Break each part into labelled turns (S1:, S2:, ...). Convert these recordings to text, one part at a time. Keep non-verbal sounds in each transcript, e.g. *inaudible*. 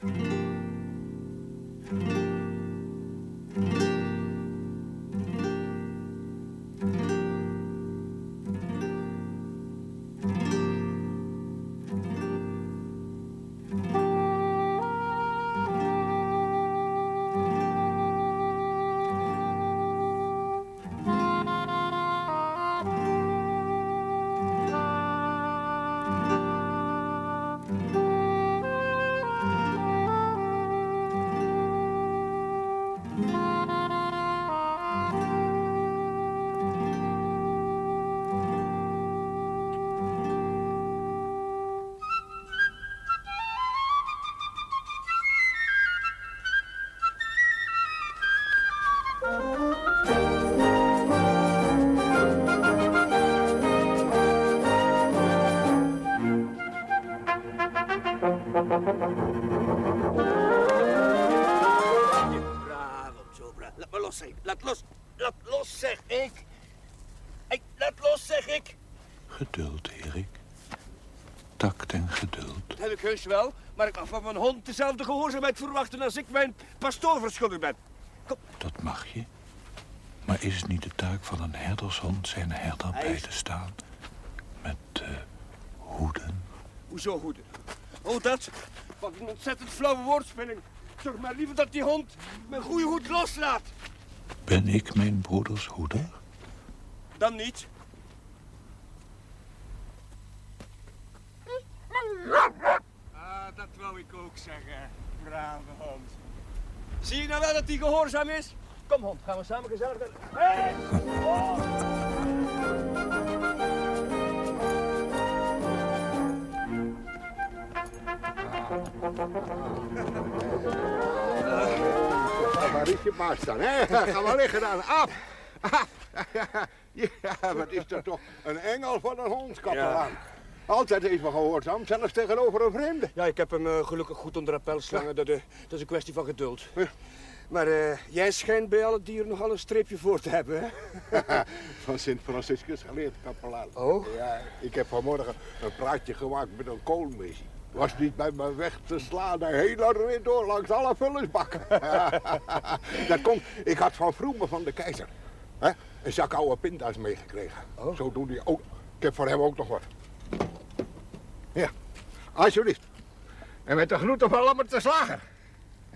S1: Bravo, wel, maar ik mag van mijn hond dezelfde gehoorzaamheid verwachten als ik mijn pastoor verschuldigd ben.
S2: Dat mag je. Maar is het niet de taak van een herdershond zijn herder
S1: Hij
S2: bij te staan? Met eh, hoeden?
S1: Hoezo goed? Oh, dat? Wat een ontzettend flauwe woordspeling. Zeg maar liever dat die hond mijn goede hoed loslaat.
S2: Ben ik mijn broeders hoeder?
S1: Dan niet. Ah, ik ook zeggen. Brave hond. Zie je nou wel dat hij gehoorzaam is? Kom hond, gaan we samen gezellig... Hey!
S3: Ja, waar is je baas dan, hè? *laughs* Ga maar liggen dan. Af! *laughs* Ja, wat is dat toch een engel van een hondskapelaan. Altijd even gehoorzaam, zelfs tegenover een vreemde.
S1: Ja, ik heb hem eh, gelukkig goed onder de appel slangen. Dat, eh, dat is een kwestie van geduld. Maar eh, jij schijnt bij alle dieren nogal een streepje voor te hebben, hè? *laughs*
S3: Van Sint Franciscus geleerd kapelaan.
S1: Oh?
S3: Ja, ik heb vanmorgen een praatje gemaakt met een koolmissie. Was niet bij me weg te slaan, de hele rit door langs alle vullersbakken. *laughs* dat komt, ik had van Vroemen van de keizer hè, een zak oude pinda's meegekregen.
S1: Oh.
S3: Zo doen die ook. Ik heb voor hem ook nog wat. Ja, alsjeblieft. En met de groeten van Lammert te slagen.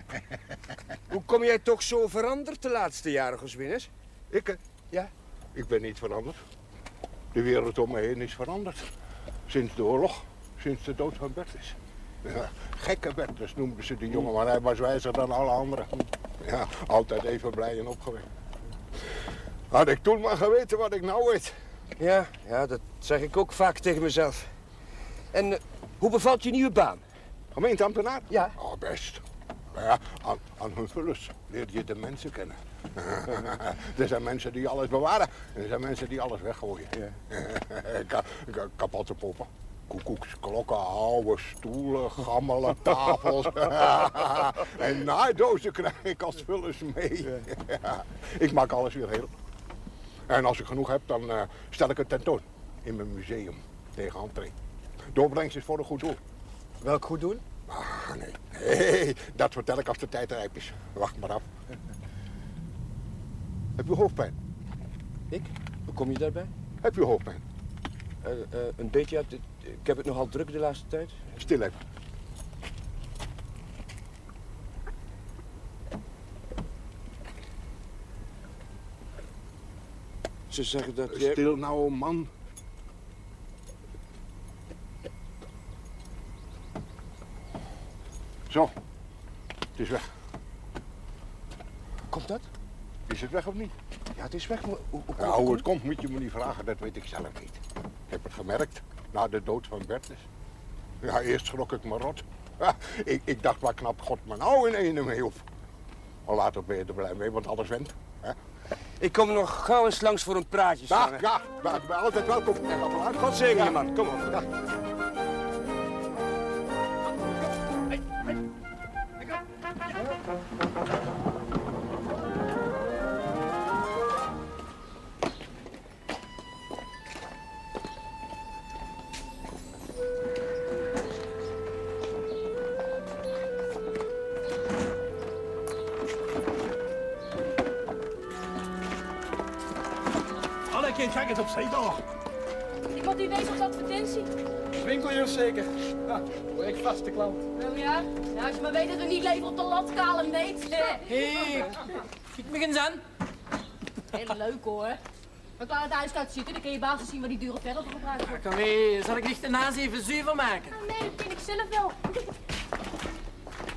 S3: *laughs*
S1: Hoe kom jij toch zo veranderd de laatste jaren, Goswinnes?
S3: Ik, hè?
S1: Ja?
S3: Ik ben niet veranderd. De wereld om me heen is veranderd. Sinds de oorlog, sinds de dood van Bertus. Ja, gekke Bertus noemden ze die jongen, maar hij was wijzer dan alle anderen. Ja, altijd even blij en opgewekt. Had ik toen maar geweten wat ik nou weet.
S1: Ja, ja, dat zeg ik ook vaak tegen mezelf. En eh, hoe bevalt je nieuwe baan?
S3: Gemeenteambtenaar?
S1: Ja.
S3: Oh, best. Nou ja, aan, aan hun vullers leer je de mensen kennen. *laughs* er zijn mensen die alles bewaren en er zijn mensen die alles weggooien. *laughs* Ka- ka- kapotte poppen, koekoeks, klokken, oude stoelen, gammele tafels. *laughs* en naaidozen krijg ik als vullers mee. Ja, ik maak alles weer heel. En als ik genoeg heb, dan eh, stel ik het tentoon in mijn museum tegen entree. De opbrengst is voor een goed doel.
S1: Welk goed doen?
S3: Ah, nee. Nee, dat vertel ik als de tijd rijp is. Wacht maar af. *laughs* Heb je hoofdpijn?
S1: Ik? Hoe kom je daarbij?
S3: Heb je hoofdpijn?
S1: Eh, eh, een beetje uit... Ik heb het nogal druk de laatste tijd.
S3: Stil even.
S1: Ze zeggen dat jij...
S3: Stil nou, man. Zo. Het is weg.
S1: Komt dat?
S3: Is het weg of niet?
S1: Ja, het is weg. maar Hoe, hoe,
S3: Ja,
S1: hoe-
S3: hoe het komt moet je me niet vragen, dat weet ik zelf niet. Ik heb het gemerkt, na de dood van Bertus. Ja, eerst schrok ik me rot. Ja, ik, ik dacht, waar knapt God me nou in ene mee op? Maar later ben je er blij mee, want alles went.
S1: Ik kom nog gauw eens langs voor een praatje.
S3: Dag, ja, ben altijd welkom.
S1: God zegen je, man. Kom op.
S4: Maar klaar het huis gaat zitten, dan kun je basis zien waar die dure verf voor gebruikt wordt.
S5: Kom mee, zal ik licht een even zuiver maken?
S4: Ah, nee, dat vind ik zelf wel.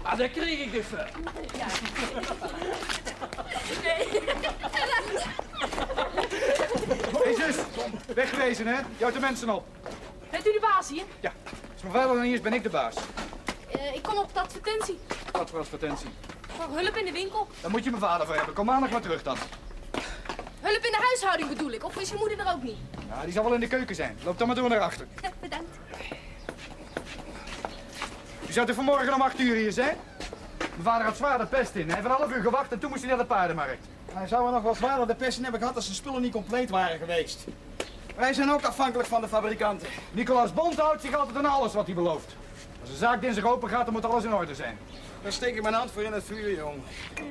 S5: Ah, dat kreeg ik dus. wel.
S4: Ja.
S6: Hé zus, wegwezen hè? Jouw de mensen op.
S4: Bent u de baas hier?
S6: Ja, als mijn vader er niet is, ben ik de baas.
S4: Eh, ik kom op de advertentie.
S6: Wat voor advertentie?
S4: Voor hulp in de winkel.
S6: Daar moet je mijn vader voor hebben. Kom maandag maar terug dan.
S4: Hulp in de huishouding bedoel ik. Of is je moeder er ook niet?
S6: Ja, die zal wel in de keuken zijn. Loop dan maar door naar achter.
S4: Ja, *laughs* bedankt.
S6: U zou er vanmorgen om acht uur hier zijn? Mijn vader had zwaar de pest in. Hij heeft een half uur gewacht en toen moest hij naar de paardenmarkt.
S7: Hij zou er nog wel zwaarder de pest in hebben gehad als de spullen niet compleet waren geweest. Wij zijn ook afhankelijk van de fabrikanten.
S6: Nicolaas Bond houdt zich altijd aan alles wat hij belooft. Als de zaak dinsdag open gaat, dan moet alles in orde zijn.
S7: Daar steek ik mijn hand voor in het vuur, jong.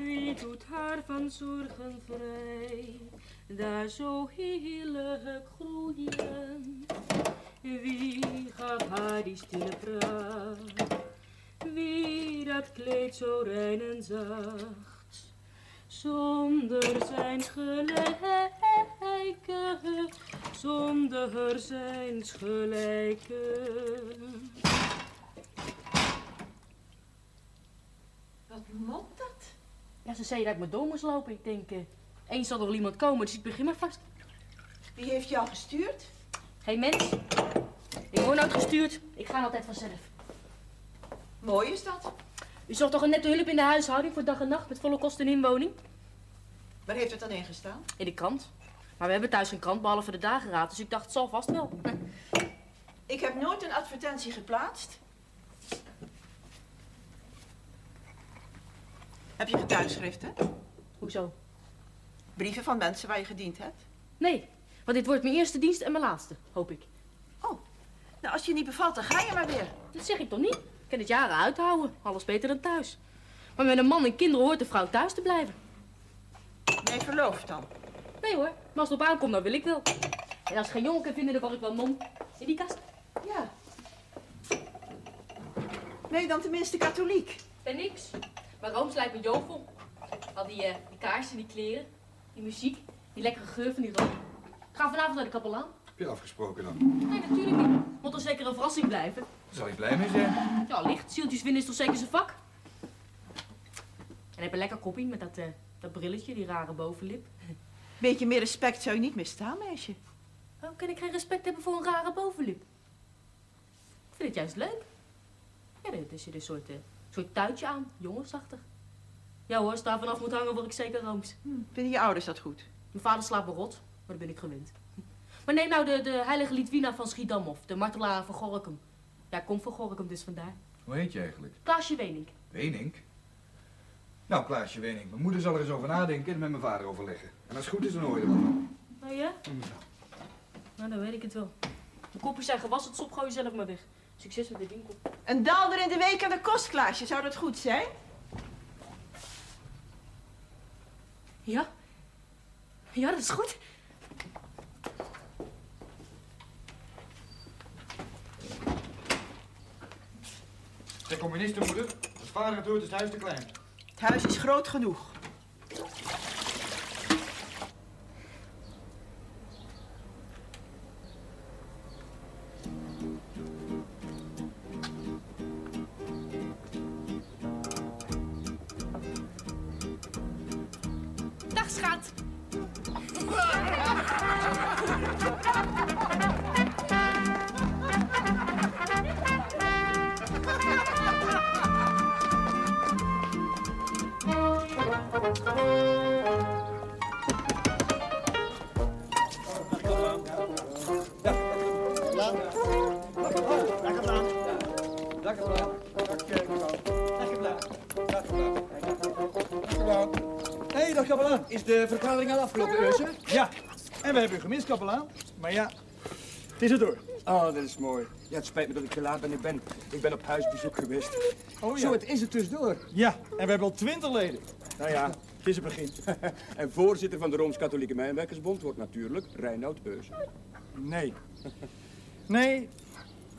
S8: Wie doet haar van zorgen vrij, daar zo heerlijk groeien? Wie gaf haar die stille pracht? Wie dat kleed zo rein en zacht? Zonder zijn gelijke, zonder zijn gelijke.
S9: Wat mot dat?
S4: Ja, ze zei dat ik me door moest lopen. Ik denk, eh, eens zal er wel iemand komen, dus ik begin maar vast.
S9: Wie heeft jou gestuurd?
S4: Geen mens. Ik word nooit gestuurd. Ik ga altijd vanzelf.
S9: Mooi is dat.
S4: U zocht toch een nette hulp in de huishouding voor dag en nacht met volle kosten en inwoning?
S9: Waar heeft het dan in gestaan?
S4: In de krant. Maar we hebben thuis geen krant, behalve de dageraad, dus ik dacht, het zal vast wel. *laughs*
S9: Ik heb nooit een advertentie geplaatst. Heb je getuigschriften?
S4: Hoezo?
S9: Brieven van mensen waar je gediend hebt?
S4: Nee, want dit wordt mijn eerste dienst en mijn laatste, hoop ik.
S9: Oh, nou als je niet bevalt, dan ga je maar weer.
S4: Dat zeg ik toch niet? Ik kan het jaren uithouden. Alles beter dan thuis. Maar met een man en kinderen hoort de vrouw thuis te blijven.
S9: Nee, verloofd dan.
S4: Nee hoor, maar als het op aankomt, dan wil ik wel. En als geen jongen kan vinden, dan word ik wel non. In die kast?
S9: Ja. Nee, dan tenminste katholiek.
S4: Ben niks. Maar Rooms lijkt me jovel. Al die, eh, die kaarsen, die kleren, die muziek, die lekkere geur van die rook. Ik ga vanavond naar de kapelaan.
S6: Heb je afgesproken dan?
S4: Nee, natuurlijk niet. Moet er zeker een verrassing blijven.
S6: Daar zal je blij mee zijn.
S4: Ja, licht. Zieltjes vinden is toch zeker zijn vak? En heb een lekker koppie met dat, eh, dat brilletje, die rare bovenlip.
S9: Beetje meer respect zou je niet misstaan, meisje.
S4: Waarom kan ik geen respect hebben voor een rare bovenlip? Ik vind het juist leuk. Ja, er is een soort, eh, soort tuitje aan, jongensachtig. Ja hoor, als het daar vanaf moet hangen, word ik zeker rooms.
S9: Hm, vinden je ouders dat goed?
S4: Mijn vader slaapt me rot, maar dat ben ik gewend. Maar neem nou de, de heilige Litwina van Schiedam of de martelaar van Gorkum. Ja, kom van Gorkum dus vandaar.
S6: Hoe heet je eigenlijk?
S4: Klaasje Wenink.
S6: Wenink? Nou, Klaasje Wenink, mijn moeder zal er eens over nadenken en met mijn vader overleggen. En als het goed is, dan hoor je er wel van.
S4: Oh ja? Nou, dan weet ik het wel. De kopjes zijn gewassen, het sop gooi je zelf maar weg. Succes met de winkel.
S9: Een daalder in de week aan de kostklaasje, zou dat goed zijn?
S4: Ja? Ja, dat is goed.
S6: Zijn communistenmoeder? Als vader het hoort, is het huis te klein.
S9: Het huis is groot genoeg.
S7: Hé, hey, dag kapelaan. Is de verklaring al afgelopen, Ursa? Ja, en we hebben u gemist, kapelaan. Maar ja, het is er door.
S1: Oh, dat is mooi. Ja, het spijt me dat ik te laat ben. Ik ben, ik ben op huisbezoek geweest.
S7: Oh
S1: Zo, het is er tussendoor.
S7: Ja, en we hebben al twintig leden.
S1: Nou ja,
S10: Het is een begin. *laughs*
S1: En voorzitter van de Rooms-Katholieke Mijnwerkersbond wordt natuurlijk Reinoud Heus.
S10: Nee. Nee,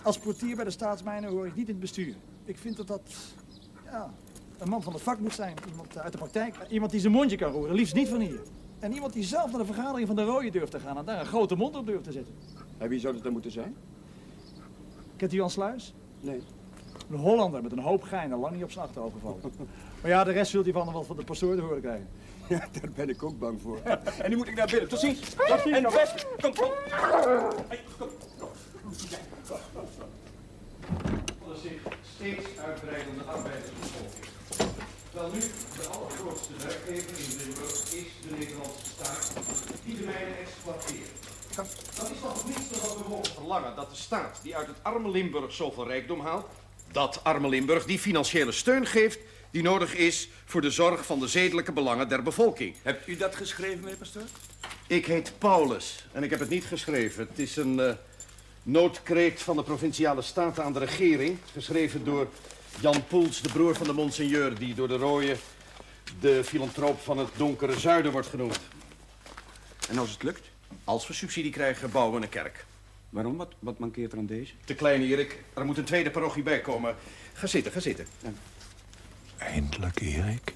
S10: als portier bij de staatsmijnen hoor ik niet in het bestuur. Ik vind dat dat ja, een man van het vak moet zijn. Iemand uit de praktijk. Iemand die zijn mondje kan roeren, liefst niet van hier. En iemand die zelf naar de vergadering van de Rode durft te gaan en daar een grote mond op durft te zetten.
S1: En wie zou dat dan moeten zijn?
S10: Kent u Jan Sluis?
S1: Nee.
S10: Een Hollander met een hoop gein en lang niet op zijn achterhoofd gevallen. *laughs* Maar ja, de rest zult hij van hem wel van de pastoor te horen krijgen. *laughs*
S1: Ja, daar ben ik ook bang voor. *laughs* En nu moet ik naar binnen. Tot ziens. En best. Kom, kom.
S11: Van de zich steeds uitbreidende arbeidersbevolking. Wel nu, de allergrootste werkgever in Limburg is de Nederlandse staat die de mijnen exploiteert. Dat is toch niets dan wat we mogen verlangen, dat de staat die uit het arme Limburg zoveel rijkdom haalt, dat arme Limburg die financiële steun geeft die nodig is voor de zorg van de zedelijke belangen der bevolking.
S1: Hebt u dat geschreven, meneer pastoor?
S11: Ik heet Paulus en ik heb het niet geschreven. Het is een eh, noodkreet van de Provinciale Staten aan de regering. Geschreven door Jan Poels, de broer van de monseigneur... die door de rooie de filantroop van het donkere zuiden wordt genoemd.
S1: En als het lukt?
S11: Als we subsidie krijgen, bouwen we een kerk.
S1: Waarom? Wat, wat mankeert er aan deze?
S11: Te klein, Erik. Er moet een tweede parochie bij komen. Ga zitten, ga zitten.
S2: Eindelijk, Erik.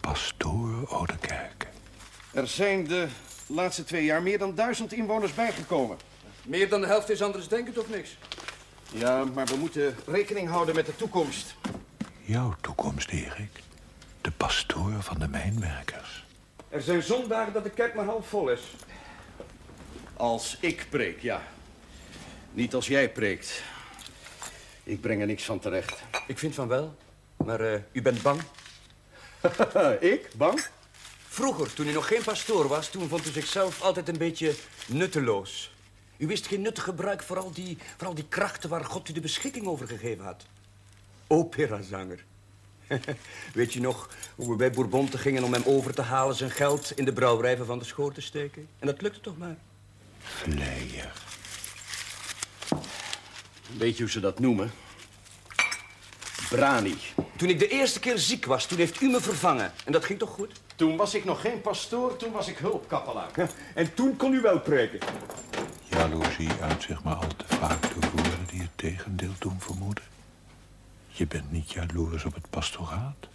S2: Pastoor Oudekerk.
S11: Er zijn de laatste twee jaar meer dan duizend inwoners bijgekomen.
S1: Meer dan de helft is anders denkend of niks?
S11: Ja, maar we moeten rekening houden met de toekomst.
S2: Jouw toekomst, Erik. De pastoor van de mijnwerkers.
S1: Er zijn zondagen dat de kerk maar half vol is.
S11: Als ik preek, ja. Niet als jij preekt. Ik breng er niks van terecht.
S1: Ik vind van wel. Maar eh, u bent bang? *laughs*
S11: ik? Bang?
S1: Vroeger, toen u nog geen pastoor was, toen vond u zichzelf altijd een beetje nutteloos. U wist geen nuttig gebruik voor al die, voor al die krachten waar God u de beschikking over gegeven had. Operazanger. *laughs* Weet je nog hoe we bij Bourbonte gingen om hem over te halen zijn geld in de brouwerij van de Schoor te steken? En dat lukte toch maar?
S2: Vleier.
S11: Weet je hoe ze dat noemen? Brani.
S1: Toen ik de eerste keer ziek was, toen heeft u me vervangen. En dat ging toch goed?
S11: Toen was ik nog geen pastoor, toen was ik hulpkappelaan. *laughs*
S1: En toen kon u wel preken.
S2: Jaloezie uit zich maar al te vaak door woorden die het tegendeel doen vermoeden. Je bent niet jaloers op het pastoraat.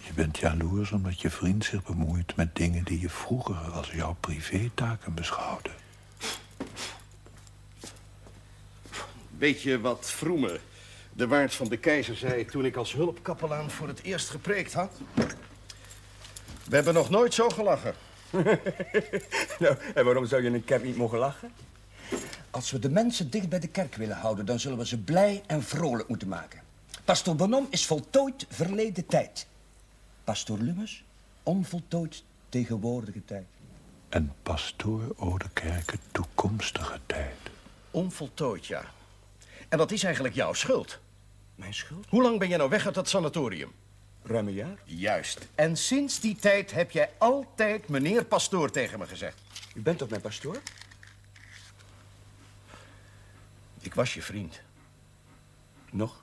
S2: Je bent jaloers omdat je vriend zich bemoeit met dingen die je vroeger als jouw privétaken beschouwde.
S11: Weet je wat Vroeme, de waard van de keizer, zei toen ik als hulpkappelaan voor het eerst gepreekt had? We hebben nog nooit zo gelachen. *laughs*
S1: Nou, en waarom zou je in een kerk niet mogen lachen? Als we de mensen dicht bij de kerk willen houden, dan zullen we ze blij en vrolijk moeten maken. Pastoor Bonom is voltooid verleden tijd. Pastoor Lummes, onvoltooid tegenwoordige tijd.
S2: En pastoor Oudekerke toekomstige tijd.
S11: Onvoltooid, ja. En dat is eigenlijk jouw schuld.
S1: Mijn schuld?
S11: Hoe lang ben jij nou weg uit dat sanatorium?
S1: Ruim een jaar.
S11: Juist. En sinds die tijd heb jij altijd meneer pastoor tegen me gezegd.
S1: U bent toch mijn pastoor?
S11: Ik was je vriend.
S1: Nog?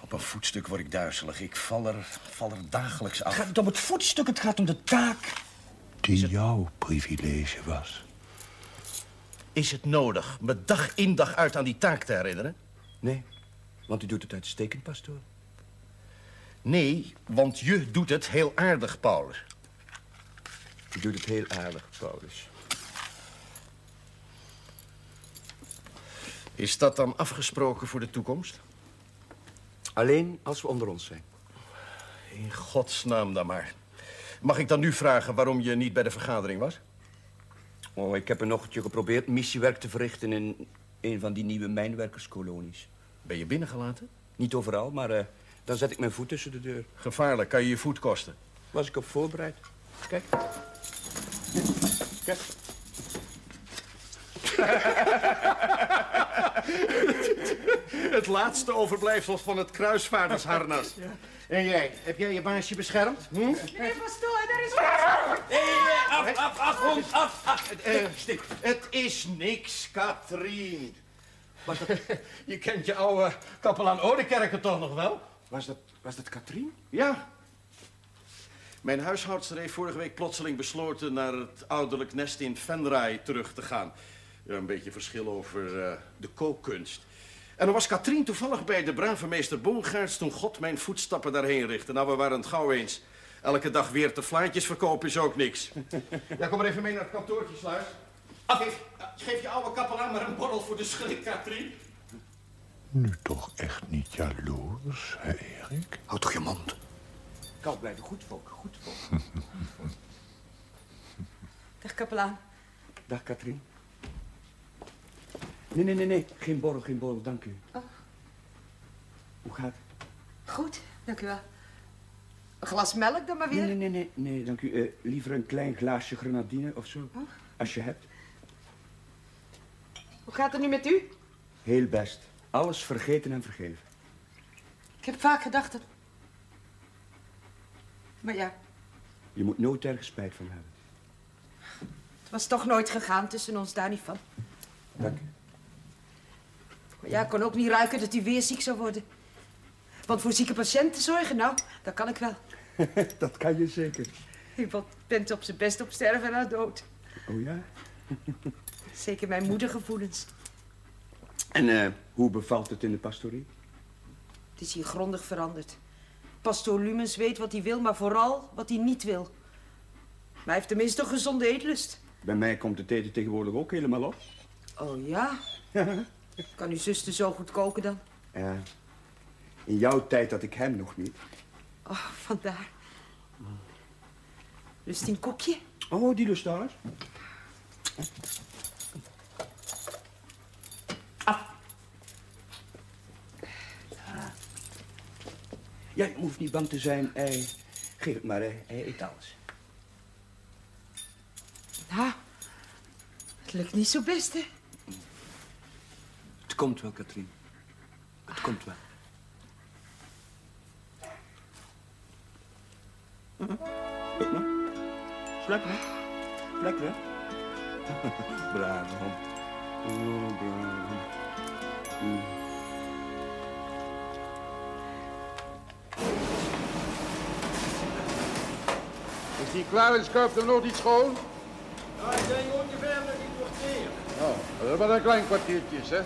S11: Op een voetstuk word ik duizelig. Ik val er, val er dagelijks af.
S1: Het gaat niet om het voetstuk, het gaat om de taak.
S2: Die jouw privilege was.
S11: Is het nodig me dag in dag uit aan die taak te herinneren?
S1: Nee, want u doet het uitstekend, pastoor.
S11: Nee, want je doet het heel aardig, Paulus.
S1: U doet het heel aardig, Paulus.
S11: Is dat dan afgesproken voor de toekomst?
S1: Alleen als we onder ons zijn.
S11: In godsnaam dan maar. Mag ik dan nu vragen waarom je niet bij de vergadering was?
S1: Oh, ik heb een ochtendje geprobeerd missiewerk te verrichten in een van die nieuwe mijnwerkerskolonies.
S11: Ben je binnengelaten?
S1: Niet overal, maar eh, dan zet ik mijn voet tussen de deur.
S11: Gevaarlijk, kan je je voet kosten.
S1: Was ik op voorbereid. Kijk. Kijk. *laughs* *laughs*
S11: Het laatste overblijfsel van het kruisvaardersharnas. En jij, heb jij je baasje beschermd? Hm?
S9: Meneer pastoor, daar is...
S11: af, af, af, hond, af, af. Eh, stik. Het is niks, Katrien.
S1: Was dat, *laughs*
S11: Je kent je oude kapelaan Oudekerke toch nog wel?
S1: was dat, was dat Katrien?
S11: Ja. Mijn huishoudster heeft vorige week plotseling besloten naar het ouderlijk nest in Venray terug te gaan. Ja, een beetje verschil over eh, de kookkunst. En dan was Katrien toevallig bij de brave meester Boongaarts toen God mijn voetstappen daarheen richtte. Nou, we waren het gauw eens. Elke dag weer te flaantjes verkopen is ook niks. *laughs* ja, kom maar even mee naar het kantoortje, Sluis. Geef, geef je oude kapelaan maar een borrel voor de schrik, Katrien.
S2: Nu toch echt niet jaloers, hè, Erik?
S1: Houd toch je mond. Koud blijven, goed volk, goed volk. *laughs*
S12: Dag, kapelaan.
S1: Dag, Katrien. Nee, nee, nee, nee. Geen borrel, geen borrel, dank u.
S12: Oh.
S1: Hoe gaat het?
S12: Goed, dank u wel. Een glas melk dan maar weer?
S1: Nee, nee, nee, nee, nee dank u. Eh, liever een klein glaasje grenadine of zo,
S12: Oh.
S1: als je hebt.
S12: Hoe gaat het nu met u?
S1: Heel best. Alles vergeten en vergeven.
S12: Ik heb vaak gedacht dat... Maar ja,
S1: Je moet nooit ergens spijt van hebben.
S12: het was toch nooit gegaan tussen ons, daar niet van.
S1: Dank u.
S12: Maar ja, ik kon ook niet ruiken dat u weer ziek zou worden. Want voor zieke patiënten zorgen, nou, dat kan ik wel. *laughs*
S1: Dat kan je zeker.
S12: Iemand bent op zijn best op sterven en dood.
S1: Oh ja? *laughs*
S12: Zeker mijn moedergevoelens.
S1: En eh, hoe bevalt het in de pastorie?
S12: Het is hier grondig veranderd. Pastoor Lumens weet wat hij wil, maar vooral wat hij niet wil. Maar hij heeft tenminste een gezonde eetlust.
S1: Bij mij komt het eten tegenwoordig ook helemaal op.
S12: Oh ja? *laughs* Kan uw zuster zo goed koken dan?
S1: Ja. in jouw tijd had ik hem nog niet.
S12: Oh, vandaar. Lust hij een koekje?
S1: Oh, die lust alles. Ja, je hoeft niet bang te zijn. Geef het maar, hij, hij eet alles.
S12: Nou, het lukt niet zo best, hè?
S1: Het komt wel, Katrien. Het komt wel. Slep maar. Lekker, hè? brave hond. Oh, brave. Mm.
S3: Is die schuift hem nog niet schoon?
S7: Ja, ik denk ongeveer met die kwartier.
S3: Oh, dat is maar een klein kwartiertje, hè?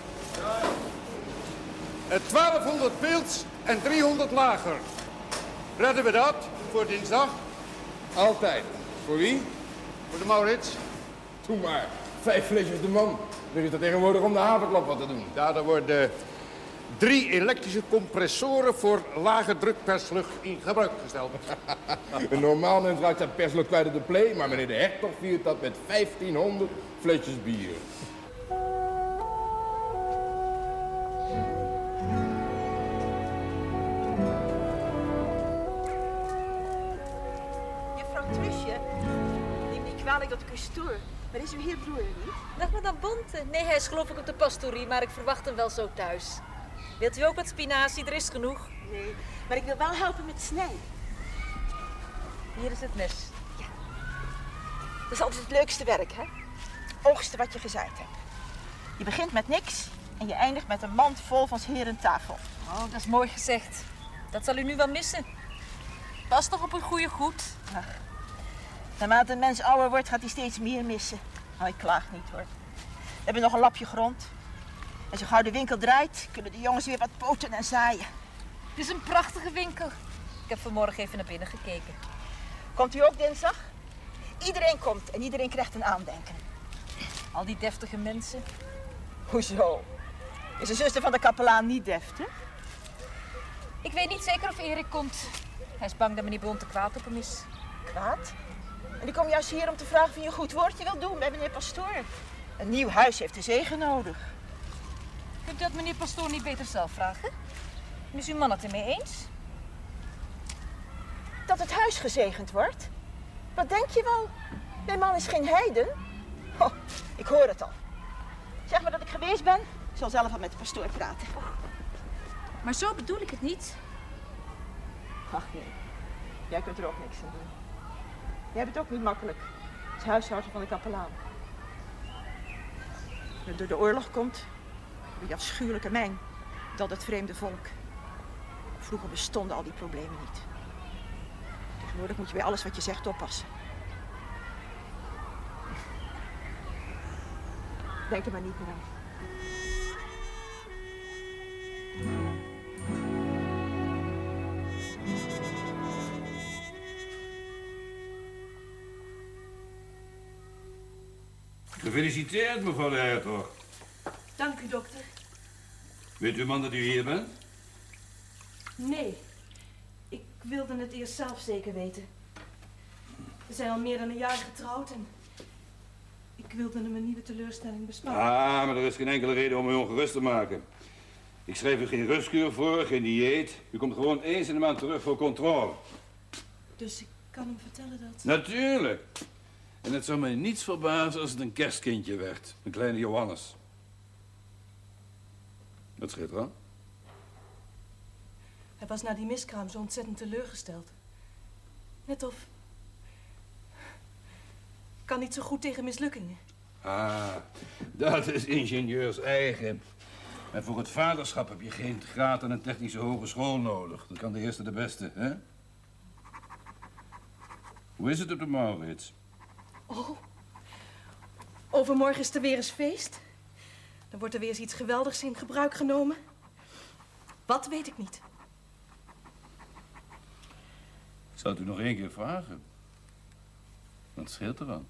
S3: Het 1200 pils en 300 lager. Redden we dat voor dinsdag? Altijd. Voor wie? Voor de Maurits? Doe maar. Vijf flesjes de man. Er is er tegenwoordig om de havenklap wat te doen. Ja, er worden drie elektrische compressoren voor lage druk per slug in gebruik gesteld. *laughs*
S13: Een normaal mens raakt zijn persluk kwijt op de play, maar meneer de Hertog viert dat met 1500 flesjes bier.
S9: Kwalijk dat ik u stoor. Maar is uw heer broer er niet?
S14: Dag madame Bonte. Nee, hij is geloof ik op de pastorie, maar ik verwacht hem wel zo thuis. Wilt u ook wat spinazie? Er is genoeg.
S9: Nee, maar ik wil wel helpen met snijden.
S14: Hier is het mes.
S9: Dat is altijd het leukste werk, hè? Oogsten wat je gezaaid hebt. Je begint met niks en je eindigt met een mand vol van 's heren tafel.
S14: Oh, dat is mooi gezegd. Dat zal u nu wel missen. Pas toch op een goede goed.
S9: Ach, naarmate een mens ouder wordt, gaat hij steeds meer missen. Nou, ik klaag niet hoor. We hebben nog een lapje grond. En zo gauw de winkel draait, kunnen de jongens weer wat poten en zaaien.
S14: Het is een prachtige winkel. Ik heb vanmorgen even naar binnen gekeken.
S9: Komt u ook dinsdag? Iedereen komt en iedereen krijgt een aandenken.
S14: Al die deftige mensen.
S9: Hoezo? Is de zuster van de kapelaan niet deftig?
S14: Ik weet niet zeker of Erik komt. Hij is bang dat meneer Bonte kwaad op hem is.
S9: Kwaad? En die kom juist hier om te vragen of je een goed woordje wil doen bij meneer Pastoor. Een nieuw huis heeft de zegen nodig.
S14: Kunt u dat meneer Pastoor niet beter zelf vragen? En is uw man het ermee eens?
S9: Dat het huis gezegend wordt? Wat denk je wel? Mijn man is geen heiden. Oh, ik hoor het al. Zeg maar dat ik geweest ben. Ik zal zelf al met de pastoor praten.
S14: Maar zo bedoel ik het niet.
S9: Ach nee, jij kunt er ook niks aan doen. Jij hebt het ook niet makkelijk. Als huishouden van de kapelaan. Het door de oorlog komt, die afschuwelijke mijn, dat het vreemde volk. Vroeger bestonden al die problemen niet. Tegenwoordig moet je bij alles wat je zegt oppassen. Denk er maar niet meer aan.
S15: Gefeliciteerd, mevrouw de Hertog.
S16: Dank u, dokter.
S15: Weet uw man dat u hier bent?
S16: Nee, ik wilde het eerst zelf zeker weten. We zijn al meer dan een jaar getrouwd en ik wilde hem een nieuwe teleurstelling besparen.
S15: Ah, maar er is geen enkele reden om u ongerust te maken. Ik schrijf u geen rustkuur voor, geen dieet. U komt gewoon eens in de maand terug voor controle.
S16: Dus ik kan hem vertellen dat...
S15: Natuurlijk. En het zou mij niets verbazen als het een kerstkindje werd. Een kleine Johannes. Wat scheelt er?
S16: Hij was na die miskraam zo ontzettend teleurgesteld. Net of... Ik kan niet zo goed tegen mislukkingen.
S15: Ah, dat is ingenieurs eigen. En voor het vaderschap heb je geen graad aan een technische hogeschool nodig. Dat kan de eerste de beste, hè? Hoe is het op de Maurits?
S16: Oh, overmorgen is er weer eens feest. Dan wordt er weer eens iets geweldigs in gebruik genomen. Wat weet ik niet.
S15: Ik het u nog één keer vragen. Wat scheelt er aan?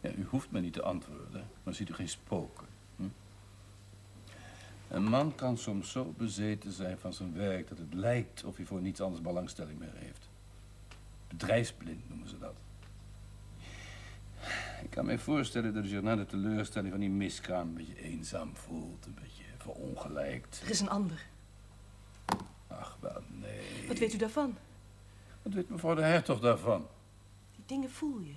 S15: Ja, u hoeft me niet te antwoorden, maar ziet u geen spoken. Hm? Een man kan soms zo bezeten zijn van zijn werk dat het lijkt of hij voor niets anders belangstelling meer heeft. Bedrijfsblind noemen ze dat. Ik kan me voorstellen dat u zich na de teleurstelling van die miskraam een beetje eenzaam voelt, een beetje verongelijkt.
S16: Er is een ander.
S15: Ach, wel nee.
S16: Wat weet u daarvan?
S15: Wat weet mevrouw de hertog daarvan?
S16: Die dingen voel je.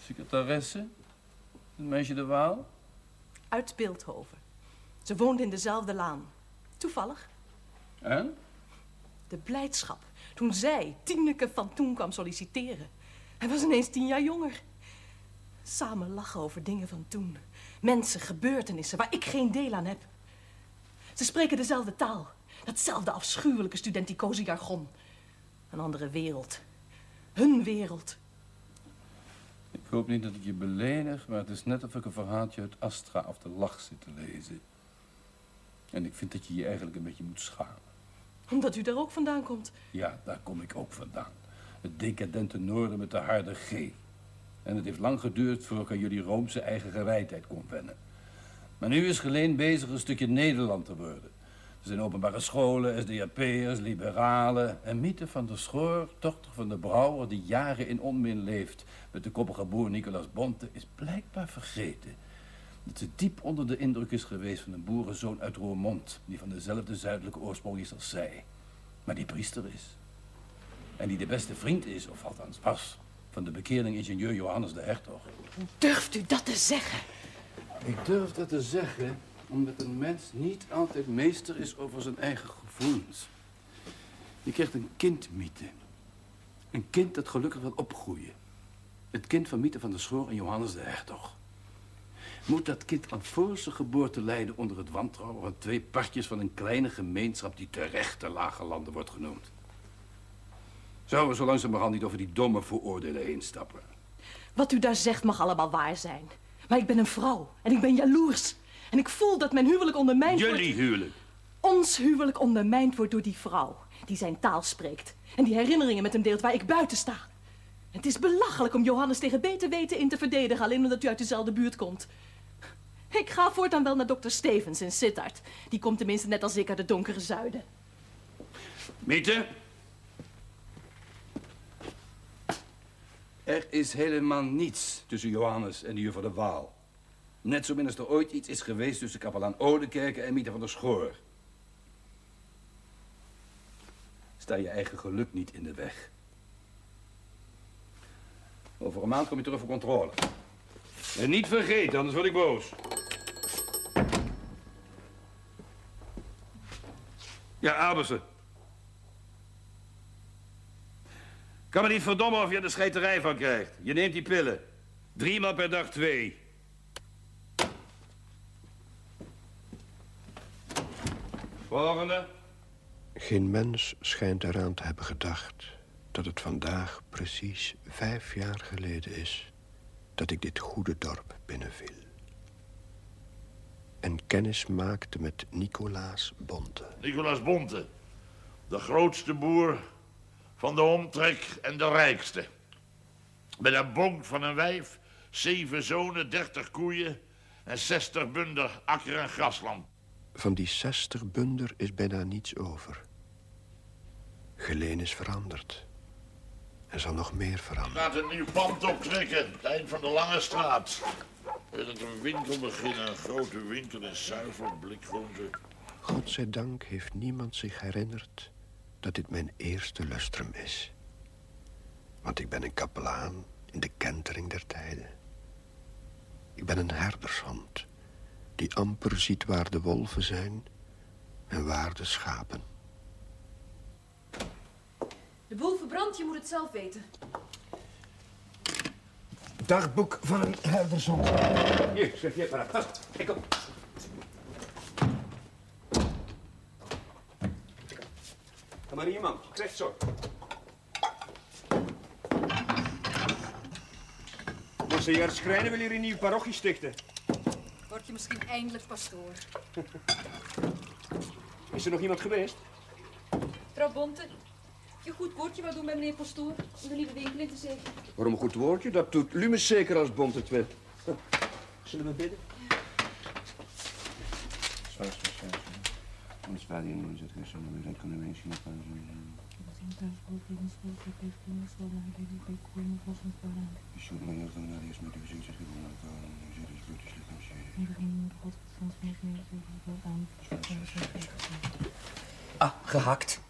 S15: Secretaresse? Het meisje de Waal?
S16: Uit Beeldhoven. Ze woonde in dezelfde laan. Toevallig.
S15: En?
S16: De blijdschap toen zij, Tineke van toen, kwam solliciteren. Hij was ineens tien jaar jonger. Samen lachen over dingen van toen. Mensen, gebeurtenissen waar ik geen deel aan heb. Ze spreken dezelfde taal. Datzelfde afschuwelijke studenticoze jargon. Een andere wereld. Hun wereld.
S15: Ik hoop niet dat ik je beledig, maar het is net of ik een verhaaltje uit Astra of de lach zit te lezen. En ik vind dat je je eigenlijk een beetje moet schamen.
S16: Omdat u daar ook vandaan komt.
S15: Ja, daar kom ik ook vandaan. Het decadente noorden met de harde G. En het heeft lang geduurd voor ik aan jullie Roomse eigen gewijdheid kon wennen. Maar nu is Geleen bezig een stukje Nederland te worden. Er zijn openbare scholen, SDAP'ers, liberalen. En Miete van der Schoor, dochter van de brouwer die jaren in onmin leeft... met de koppige boer Nicolas Bonte, is blijkbaar vergeten... dat ze diep onder de indruk is geweest van een boerenzoon uit Roermond... die van dezelfde zuidelijke oorsprong is als zij. Maar die priester is. En die de beste vriend is, of althans was... van de bekeerling ingenieur Johannes de Hertog.
S16: Durft u dat te zeggen?
S15: Ik durf dat te zeggen omdat een mens niet altijd meester is over zijn eigen gevoelens. Je krijgt een kind, Miete. Een kind dat gelukkig wil opgroeien. Het kind van Miete van der Schoor en Johannes de Hertog. Moet dat kind aan voor zijn geboorte lijden onder het wantrouwen van twee partjes van een kleine gemeenschap die terecht de lage landen wordt genoemd? Zouden we zo langzamerhand niet over die domme vooroordelen heen stappen?
S16: Wat u daar zegt mag allemaal waar zijn. Maar ik ben een vrouw en ik ben jaloers. En ik voel dat mijn huwelijk ondermijnd wordt...
S15: Jullie huwelijk.
S16: Ons huwelijk ondermijnd wordt door die vrouw die zijn taal spreekt. En die herinneringen met hem deelt waar ik buiten sta. Het is belachelijk om Johannes tegen beter weten in te verdedigen... alleen omdat u uit dezelfde buurt komt. Ik ga voortaan wel naar dokter Stevens in Sittard. Die komt tenminste net als ik uit het donkere zuiden.
S15: Miete? Er is helemaal niets tussen Johannes en de juffrouw de Waal. Net zo min als er ooit iets is geweest tussen kapelaan Odekerke en Miete van der Schoor. Sta je eigen geluk niet in de weg. Over een maand kom je terug voor controle. En niet vergeten, anders word ik boos. Ja, Abersen. Kan me niet verdommen of je er de scheiterij van krijgt. Je neemt die pillen. Drie maal per dag twee. Volgende.
S17: Geen mens schijnt eraan te hebben gedacht dat het vandaag precies vijf jaar geleden is dat ik dit goede dorp binnenviel. En kennis maakte met Nicolaas Bonte.
S18: Nicolaas Bonte, de grootste boer van de omtrek en de rijkste. Met een bonk van een wijf, zeven zonen, dertig koeien en zestig bunder akker en grasland.
S17: Van die zestig bunder is bijna niets over. Geleen is veranderd. Er zal nog meer veranderen.
S18: Laat een nieuw pand optrekken, het eind van de Lange Straat. Wil het een winkel beginnen, een grote winkel in zuivel, blikgroenten.
S17: Godzijdank heeft niemand zich herinnerd dat dit mijn eerste lustrum is. Want ik ben een kapelaan in de kentering der tijden. Ik ben een herdershond die amper ziet waar de wolven zijn en waar de schapen.
S19: De boel verbrandt, je moet het zelf weten.
S1: Dagboek van een herdershond. Hier, schrijf je het maar af. Ik kom. Ga maar hier, man. Krijg zo.
S7: Monseigneur Schrijnen wil hier een nieuwe parochie stichten.
S19: Word je misschien eindelijk pastoor. *laughs*
S7: Is er nog iemand geweest?
S19: Vrouw Bonte, je goed woordje wat doen bij meneer pastoor om de nieuwe winkel in te zeggen.
S1: Waarom een goed woordje? Dat doet Lumes zeker als bond het wil. Zullen we bidden? Ons vader in ons het gezonden, we zijn kunnen wensen met Ah, gehakt.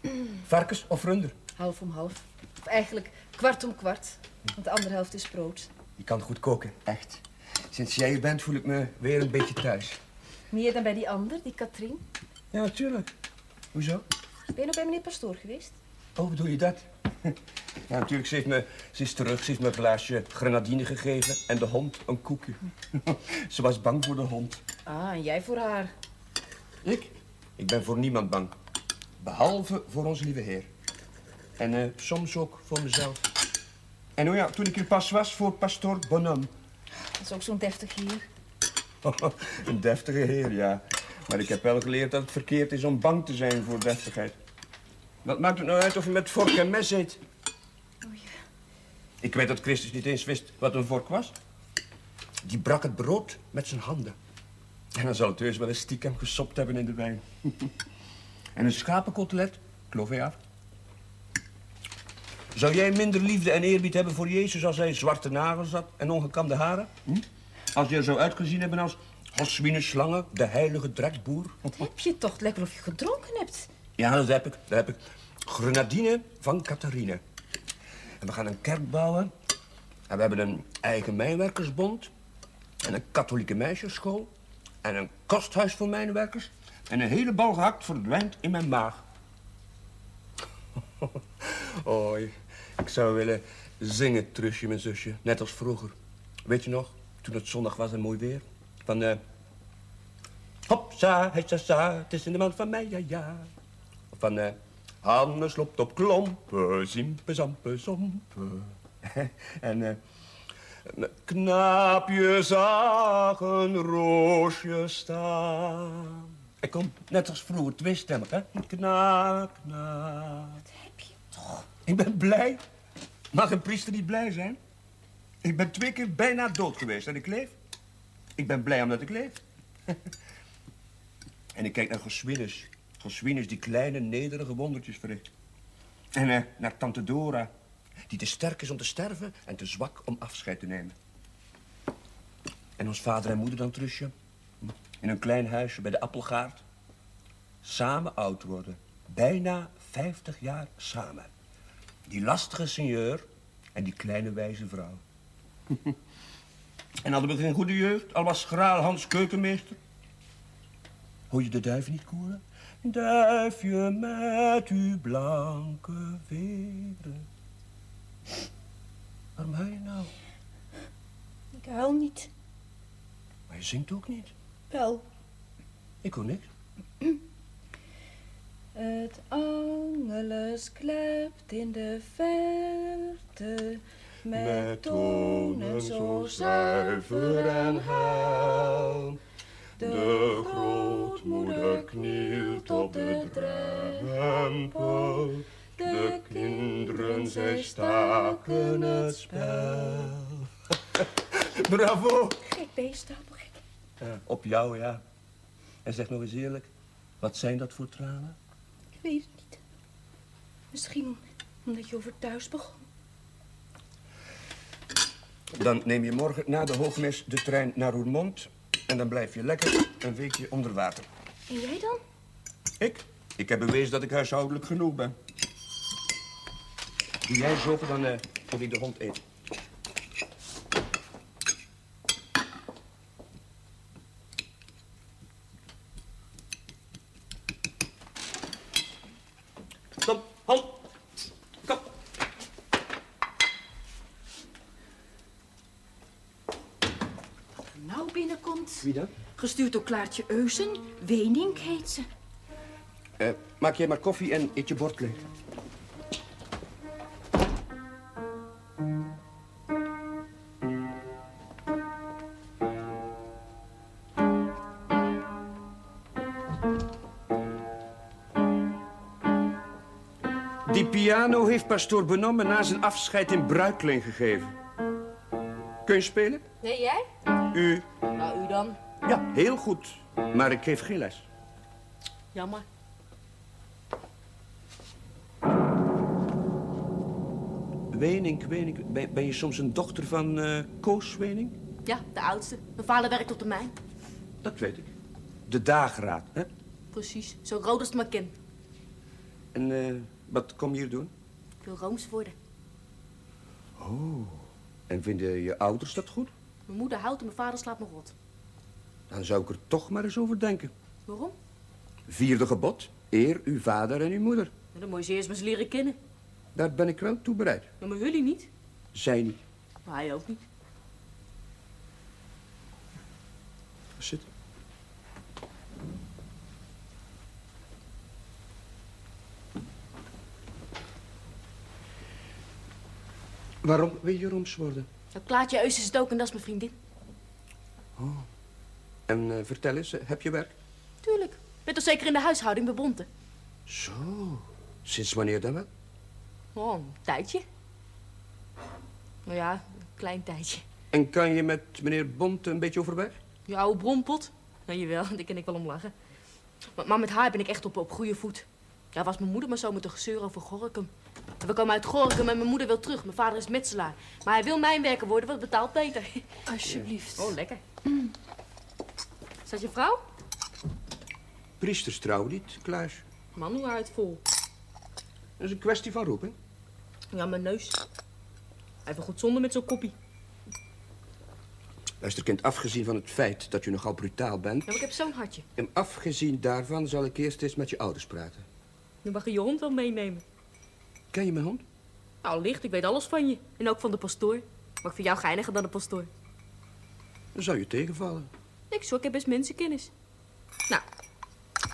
S1: Varkens of runder?
S19: Half om half. Of eigenlijk kwart om kwart. Want de andere helft is brood.
S1: Je kan goed koken, echt. Sinds jij hier bent voel ik me weer een beetje thuis.
S19: Meer dan bij die ander, die Katrien.
S1: Ja, natuurlijk. Hoezo?
S19: Ben je nog bij meneer pastoor geweest?
S1: Oh, bedoel je dat? *laughs* Ja, natuurlijk. Ze, heeft me, ze is terug. Ze heeft me een glaasje grenadine gegeven en de hond een koekje. *laughs* ze was bang voor de hond.
S19: Ah, en jij voor haar.
S1: Ik? Ik ben voor niemand bang. Behalve voor onze lieve heer. En eh, soms ook voor mezelf. En oh ja, toen ik hier pas was voor pastoor Bonhomme.
S19: Dat is ook zo'n deftig hier. *laughs*
S1: een deftige heer, ja. Maar ik heb wel geleerd dat het verkeerd is om bang te zijn voor deftigheid. Wat maakt het nou uit of je met vork en mes eet? Ik weet dat Christus niet eens wist wat een vork was. Die brak het brood met zijn handen. En dan zal het heus wel eens stiekem gesopt hebben in de wijn. *laughs* en een schapenkotelet, kloof hij af. Zou jij minder liefde en eerbied hebben voor Jezus als hij zwarte nagels had en ongekamde haren? Hm? Als je er zou uitgezien hebben als Hoswine slangen, de heilige drekboer?
S19: Heb je toch lekker of je gedronken hebt?
S1: Ja, dat heb ik. Dat heb ik. Grenadine van Catharine. En we gaan een kerk bouwen. En we hebben een eigen mijnwerkersbond. En een katholieke meisjesschool. En een kosthuis voor mijnwerkers. En een hele bal gehakt verdwijnt in mijn maag. *laughs* Oh, ik zou willen zingen, Trusje, mijn zusje. Net als vroeger. Weet je nog, toen het zondag was en mooi weer? Van, eh... Hopsa, hessa, sa, het is in de maand van mei, ja, ja. Of van, eh... Hannes loopt op klompen, zimpe, zampe, zompe. *laughs* en, eh... Knaapje zag een roosje staan. Ik kom net als vroeger, tweestemmig, hè? Knaap, knaap. Wat
S19: heb je toch?
S1: Ik ben blij. Mag een priester niet blij zijn? Ik ben twee keer bijna dood geweest en ik leef. Ik ben blij omdat ik leef. *laughs* en ik kijk naar Goswinus. Goswinus die kleine, nederige wondertjes verricht. En eh, naar tante Dora, die te sterk is om te sterven en te zwak om afscheid te nemen. En ons vader en moeder dan, Trusje? In een klein huisje bij de appelgaard. Samen oud worden. Bijna 50 jaar samen. Die lastige seigneur en die kleine wijze vrouw. *laughs* en hadden we geen goede jeugd, al was graal Hans keukenmeester. Hoor je de duiven niet koeren? Duifje met uw blanke veren. Waarom huil je nou?
S19: Ik huil niet.
S1: Maar je zingt ook niet.
S19: Wel.
S1: Ik hoor niks.
S19: Het oude
S16: Angelus klept in de verte.
S1: Met tonen zo zuiver en heil. De grootmoeder knielt op de drempel. De kinderen, zij staken het spel. *laughs*
S20: Bravo.
S16: Gek beest.
S1: Ja, op jou, ja. En zeg nog eens eerlijk, wat zijn dat voor tranen?
S16: Ik weet het niet. Misschien omdat je over thuis begon.
S1: Dan neem je morgen na de hoogmis de trein naar Roermond... en dan blijf je lekker een weekje onder water.
S16: En jij dan?
S1: Ik? Ik heb bewezen dat ik huishoudelijk genoeg ben. Doe jij zo, dan eh moet ik de hond eten. Kom, hond. Kom.
S16: Nou binnenkomt.
S1: Wie dan?
S16: Gestuurd door Klaartje Eusen. Wenink heet ze.
S1: Eh, maak jij maar koffie en eet je bord leeg. Die piano heeft pastoor Benomme na zijn afscheid in bruikleen gegeven. Kun je spelen?
S4: Nee, jij?
S1: U?
S4: Nou, u dan.
S1: Ja, heel goed. Maar ik geef geen les.
S4: Jammer.
S1: Wenink, Wenink. Ben, je soms een dochter van eh Koos Wenink?
S4: Ja, de oudste. Mijn vader werkt op de mijn.
S1: Dat weet ik. De dageraad, hè?
S4: Precies. Zo rood als het maar kind.
S1: En eh, wat kom je hier doen?
S4: Ik wil Rooms worden.
S1: Oh. En vinden je ouders dat goed?
S4: Mijn moeder houdt en mijn vader slaapt me rot.
S1: Dan zou ik er toch maar eens over denken.
S4: Waarom?
S1: Vierde gebod. Eer uw vader en uw moeder.
S4: Ja, dan moet je ze eerst maar eens leren kennen.
S1: Daar ben ik wel toe bereid.
S4: Ja, maar jullie niet.
S1: Zij niet.
S4: Maar hij ook niet.
S1: Zitten. Waarom wil je Rooms worden?
S4: Dat Klaartje Eus is het ook en dat is mijn vriendin.
S1: Oh. En eh, vertel eens, eh, heb je werk?
S4: Tuurlijk. Ik ben toch zeker in de huishouding bij Bonte?
S1: Zo. Sinds wanneer dan wel?
S4: Oh, een tijdje. Nou ja, een klein tijdje.
S1: En kan je met meneer Bont een beetje overweg?
S4: Je oude bronpot. Nou, jawel, *laughs* daar kan ik wel om lachen. Maar, maar met haar ben ik echt op, op goede voet. Ja, was mijn moeder maar zo moeten gezeur over Gorkum. En we komen uit Gorkum en mijn moeder wil terug. Mijn vader is metselaar. Maar hij wil mijnwerker worden, wat betaalt beter.
S16: Alsjeblieft.
S4: Oh, lekker. Is dat je vrouw?
S1: Priesters trouwen niet, Klaas.
S4: Man, hoe uit vol.
S1: Dat is een kwestie van roeping.
S4: Ja, mijn neus. Even goed zonde met zo'n koppie.
S1: Luister, kind, afgezien van het feit dat je nogal brutaal bent...
S4: Ja, maar ik heb zo'n hartje.
S1: en afgezien daarvan zal ik eerst eens met je ouders praten.
S4: Nu mag je je hond wel meenemen.
S1: Ken je mijn hond?
S4: Nou, licht, ik weet alles van je. En ook van de pastoor. Maar ik vind jou geiniger dan de pastoor.
S1: Dan zou je tegenvallen.
S4: Niks hoor, ik heb best mensenkennis. Nou,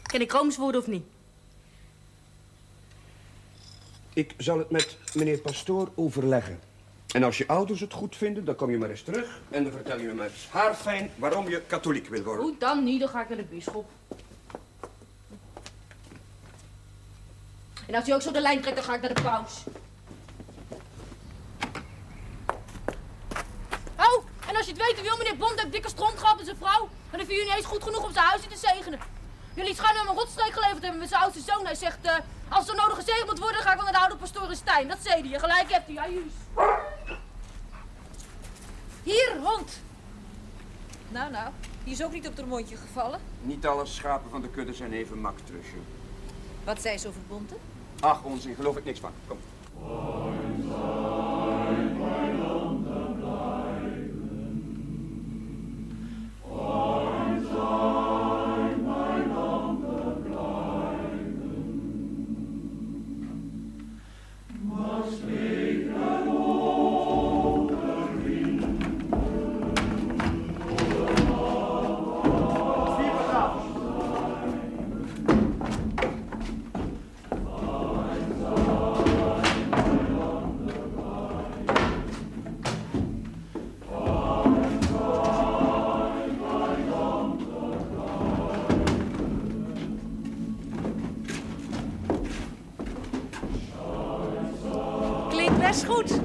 S4: ken ik Rooms worden of niet?
S1: Ik zal het met meneer Pastoor overleggen. En als je ouders het goed vinden, dan kom je maar eens terug... en dan vertel je me met haarfijn waarom je katholiek wil worden.
S4: Goed, dan niet, dan ga ik naar de bisschop. En als hij ook zo de lijn trekt, dan ga ik naar de paus. Oh, en als je het weten wil, meneer Bond heeft dikke stront gehad met zijn vrouw. En dan vind je niet eens goed genoeg om zijn huisje te zegenen. Jullie schijnen hem een rotstreek geleverd hebben met zijn oudste zoon. Hij zegt, eh, als er nodig gezegend moet worden, ga ik wel naar de oude pastoor in Stijn. Dat zei hij. Gelijk hebt hij, ajuus.
S12: Hier, hond. Nou, nou. Die is ook niet op haar mondje gevallen.
S1: Niet alle schapen van de kudde zijn even mak, Trusje.
S12: Wat zei ze over Bonte?
S1: Ach, onzin, geloof ik niks van. Kom.
S14: Is goed.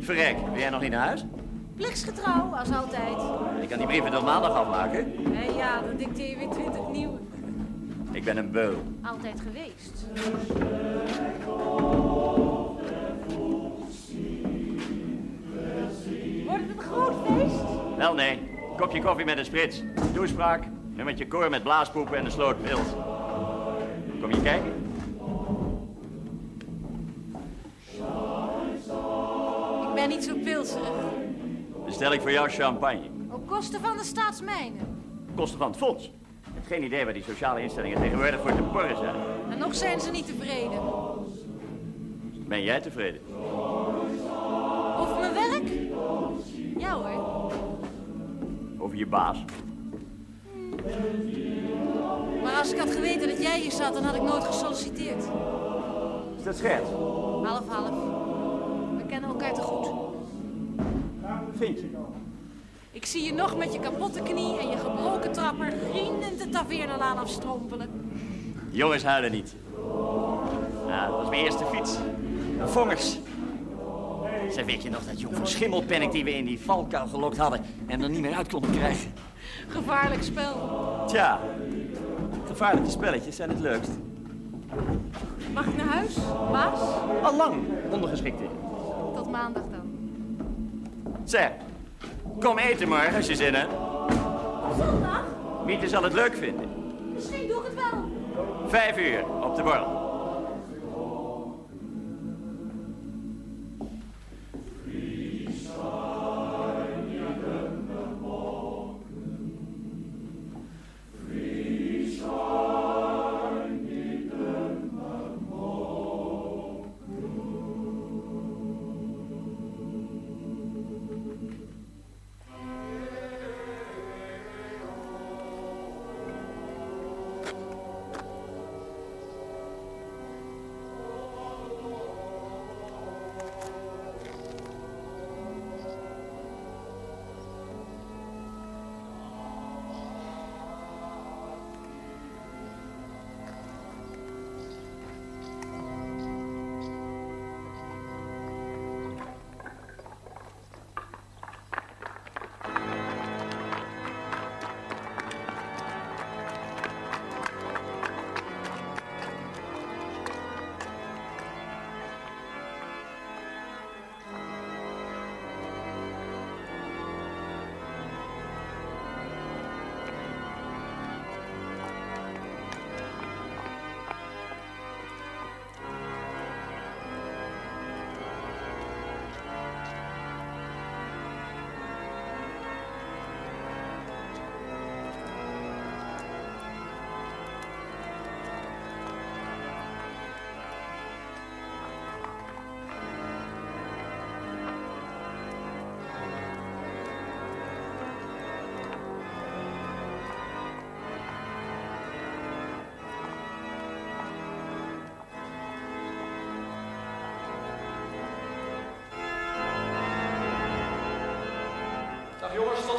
S21: Verrek, ben jij nog niet naar huis?
S14: Plichtsgetrouw, als altijd.
S21: Ik kan die brieven tot maandag afmaken.
S14: En ja, dan dicteer je weer twintig nieuwe.
S21: Ik ben een beul.
S14: Altijd geweest. Wordt het een groot feest?
S21: Wel nee, kopje koffie met een sprits. Toespraak, en met je koor met blaaspoepen en een sloot pils. Kom je kijken?
S14: Ben niet zo pilserig.
S21: Dan stel ik voor jou champagne.
S14: Op kosten van de staatsmijnen.
S21: Kosten van het fonds. Ik heb geen idee waar die sociale instellingen tegenwoordig voor te porren zijn.
S14: En nog zijn ze niet tevreden.
S21: Ben jij tevreden?
S14: Over mijn werk? Ja hoor.
S21: Over je baas?
S14: Maar als ik had geweten dat jij hier zat, dan had ik nooit gesolliciteerd.
S21: Is dat scherts?
S14: Half, half. We kennen elkaar te goed.
S21: Vind je?
S14: Ik zie je nog met je kapotte knie en je gebroken trapper grienend de taveernelaan afstrompelen.
S21: Jongens huilen niet. Ja, dat was mijn eerste fiets. Vongers. Zeg, weet je nog dat jong van Schimmelpennik die we in die valkuil gelokt hadden en er niet meer uit konden krijgen?
S14: Gevaarlijk spel.
S21: Tja, gevaarlijke spelletjes zijn het leukst.
S14: Mag ik naar huis, baas?
S21: Al lang ondergeschikte.
S14: Maandag dan.
S21: Zeg, kom eten morgen als je zin hebt.
S14: Zondag?
S21: Miete zal het leuk vinden.
S14: Misschien doe ik het wel.
S21: Vijf uur op de borrel.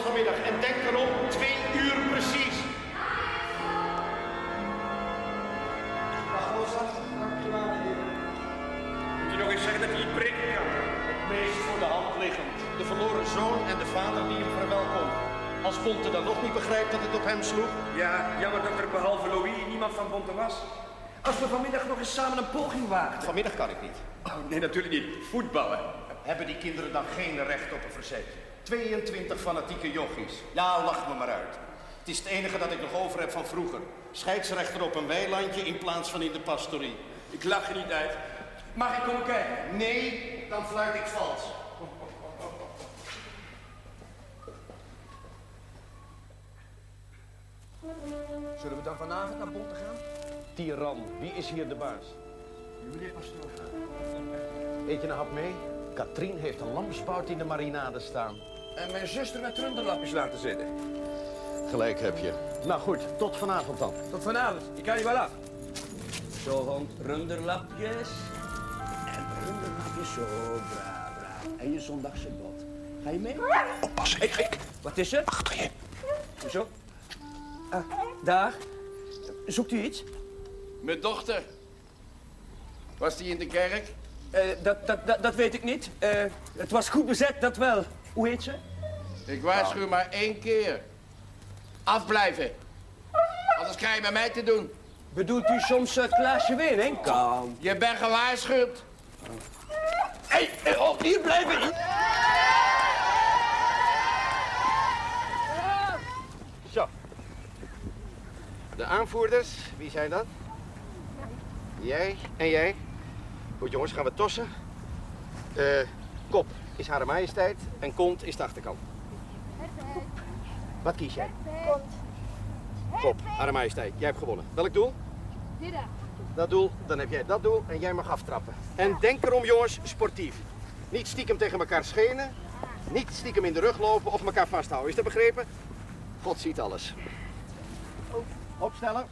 S11: Vanmiddag. En denk erom, twee uur precies. Moet je nog eens zeggen dat hij niet prikken kan? Het meest voor de hand liggend. De verloren zoon en de vader die hem verwelkomt. Als Bonte dan nog niet begrijpt dat het op hem sloeg.
S1: Ja, jammer dat er behalve Louis niemand van Bonte was. Als we vanmiddag nog eens samen een poging wagen.
S11: Vanmiddag kan ik niet.
S1: Oh, nee, natuurlijk niet. Voetballen.
S11: Hebben die kinderen dan geen recht op een verzet? 22 fanatieke jochies. Ja, lach me maar uit. Het is het enige dat ik nog over heb van vroeger. Scheidsrechter op een weilandje in plaats van in de pastorie.
S1: Ik lach er niet uit. Mag ik komen kijken?
S11: Nee, dan fluit ik vals.
S1: Zullen we dan vanavond naar Bonte gaan?
S11: Tiran, wie is hier de baas?
S1: Meneer Pastoor.
S11: Eet je een hap mee? Katrien heeft een lamsbout in de marinade staan.
S1: En mijn zuster met runderlapjes laten zitten.
S11: Gelijk heb je. Nou goed, tot vanavond dan.
S1: Tot vanavond. Ik ga je wel af. Zo, hond, runderlapjes. En runderlapjes, zo, braaf, braaf. En je zondagse bot. Ga je mee?
S2: Oppassen, ik, ik.
S1: Wat is er?
S2: Achter je.
S1: Zo. Ah, dag. Zoekt u iets?
S13: Mijn dochter. Was die in de kerk?
S1: Eh, dat, dat, dat, dat weet ik niet. Eh, het was goed bezet, dat wel. Hoe heet ze?
S13: Ik waarschuw maar één keer. Afblijven. Anders krijg je met mij te doen.
S1: Bedoelt u soms uh, Klaasje Wening? Kom.
S13: Je bent gewaarschuwd.
S1: Hé, hey, oh, hier blijven.
S11: Zo. De aanvoerders, wie zijn dat? Jij en jij. Goed jongens, gaan we tossen. Eh, kop is Hare Majesteit en kont is de achterkant. Wat kies jij?
S14: Kont.
S11: Kop, Hare Majesteit, jij hebt gewonnen. Welk doel?
S14: Dit.
S11: Dat doel, dan heb jij dat doel en jij mag aftrappen. En denk erom jongens, sportief. Niet stiekem tegen elkaar schenen, niet stiekem in de rug lopen of elkaar vasthouden. Is dat begrepen? God ziet alles. Opstellen.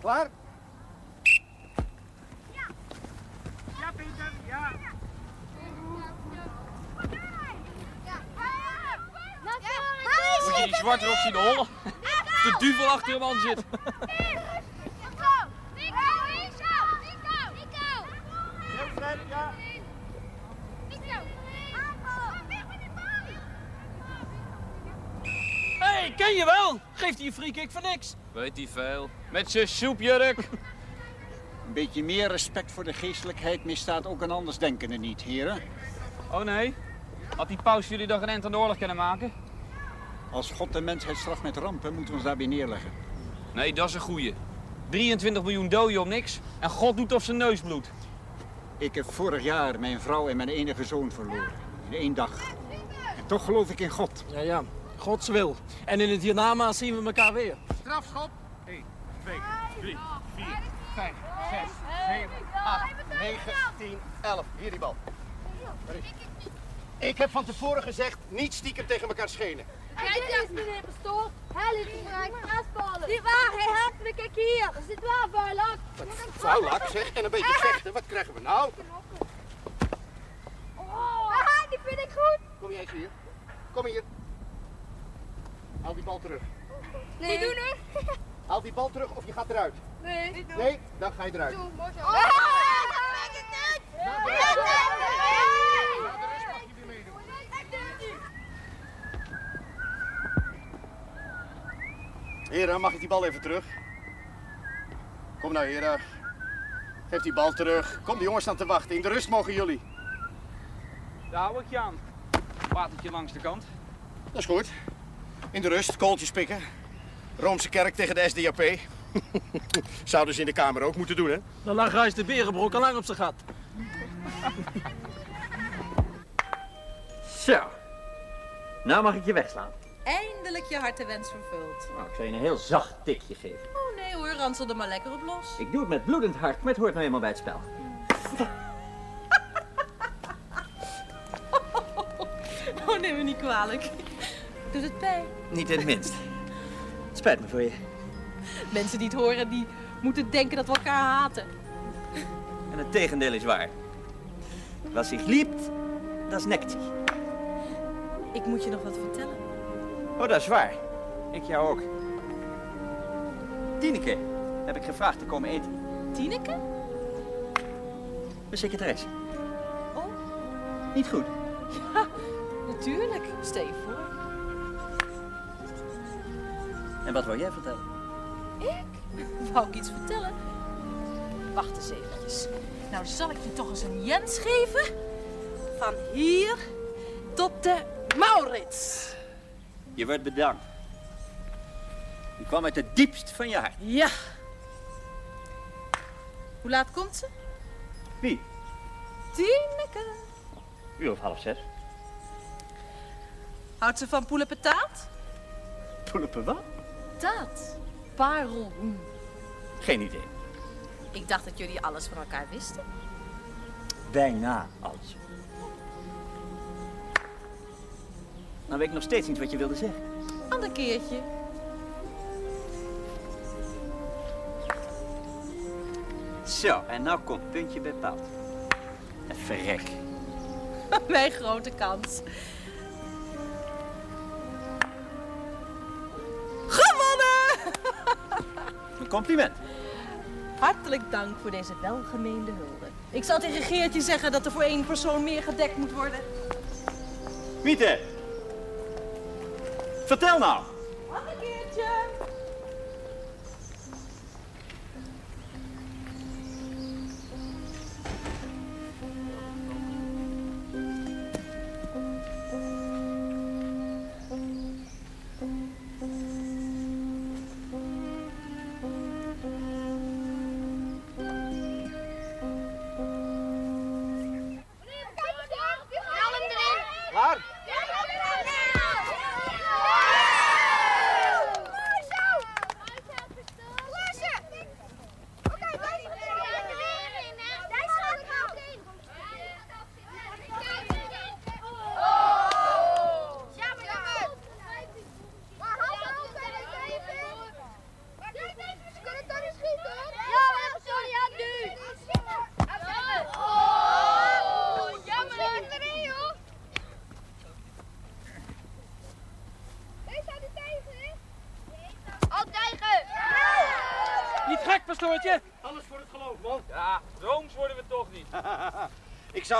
S11: Klaar?
S22: Ja, Peter, ja.
S6: Moet je die zwarte rok zien hollen? De duvel achter hem aan zit.
S23: Hé, hey, ken je wel? Geeft hij een free kick voor niks?
S6: Weet hij veel. Met zijn soepjurk.
S5: Een beetje meer respect voor de geestelijkheid misstaat ook een andersdenkende niet, heren.
S6: Oh nee? Had die paus jullie dan geen eind aan de oorlog kunnen maken?
S5: Als God de mensheid straft met rampen, moeten we ons daarbij neerleggen.
S6: Nee, dat is een goeie. 23 miljoen doden om niks en God doet op zijn neus bloed.
S5: Ik heb vorig jaar mijn vrouw en mijn enige zoon verloren. In één dag. En toch geloof ik in God.
S23: Ja, ja. Gods wil. En in het hiernamaals zien we elkaar weer.
S11: Strafschop. 1, 2, 3, 4, 5, 6, 7, 8, 9, 10, 11. Hier die bal. Waar is? Ik heb van tevoren gezegd, niet stiekem tegen elkaar schenen.
S14: Kijk eens, meneer Pastoor. Hij liet me graag stressballen. Niet waar, hij haalt me. Kijk hier. Er zit wel vuilak.
S11: Vuilak zeg, en een beetje vechten. Wat krijgen we nou?
S14: Haha, die vind ik goed.
S11: Kom jij eens hier. Kom hier. Haal die bal terug.
S14: Nee. Niet doen hoor.
S11: Haal die bal terug of je gaat eruit.
S14: Nee. Niet doen.
S11: Nee, dan ga je eruit.
S14: Doe, mooi zo. Ah.
S11: Heren, mag ik die bal even terug? Kom nou, heren. Geef die bal terug. Kom, de jongens staan te wachten. In de rust mogen jullie.
S6: Daar hou ik je aan. Watertje langs de kant.
S11: Dat is goed. In de rust, kooltjes pikken. Roomse kerk tegen de SDAP. *laughs* Zouden ze in de kamer ook moeten doen, hè?
S23: Dan lag de Berenbroek al lang op zijn gat.
S21: Zo. Nou mag ik je wegslaan.
S16: Eindelijk je hartewens vervuld.
S21: Nou, ik zal je een heel zacht tikje geven.
S16: Oh nee hoor, ransel er maar lekker op los.
S21: Ik doe het met bloedend hart, maar het hoort nou eenmaal bij het spel. *laughs*
S16: Oh, neem me niet kwalijk. Doet het pijn?
S21: Niet in het minst. Spijt me voor je.
S16: Mensen die het horen, die moeten denken dat we elkaar haten.
S21: En het tegendeel is waar. Was zich liebt, dat is nekt zich.
S16: Ik moet je nog wat vertellen.
S21: Oh, dat is waar. Ik jou ook. Tineke heb ik gevraagd te komen eten.
S16: Tineke?
S21: Mijn secretaresse.
S16: Oh.
S21: Niet goed.
S16: Ja, natuurlijk. Stel je voor.
S21: En wat wou jij vertellen?
S16: Ik? Wou ik iets vertellen? Wacht eens eventjes. Nou zal ik je toch eens een Jens geven. Van hier tot de Maurits.
S21: Je wordt bedankt. Je kwam uit het diepst van je hart.
S16: Ja. Hoe laat komt ze?
S21: Wie?
S16: Tineke.
S21: Uur of half zes.
S16: Houdt ze van poulepetaat?
S21: Poelepen wat?
S16: Taat. Parelhoen.
S21: Geen idee.
S16: Ik dacht dat jullie alles van elkaar wisten.
S21: Bijna alles. Dan weet ik nog steeds niet wat je wilde zeggen.
S16: Ander keertje.
S21: Zo, en nou komt puntje bij paal. En verrek. *laughs*
S16: Mijn grote kans.
S21: Compliment.
S16: Hartelijk dank voor deze welgemeende hulde. Ik zal tegen Geertje zeggen dat er voor één persoon meer gedekt moet worden.
S21: Miete! Vertel nou!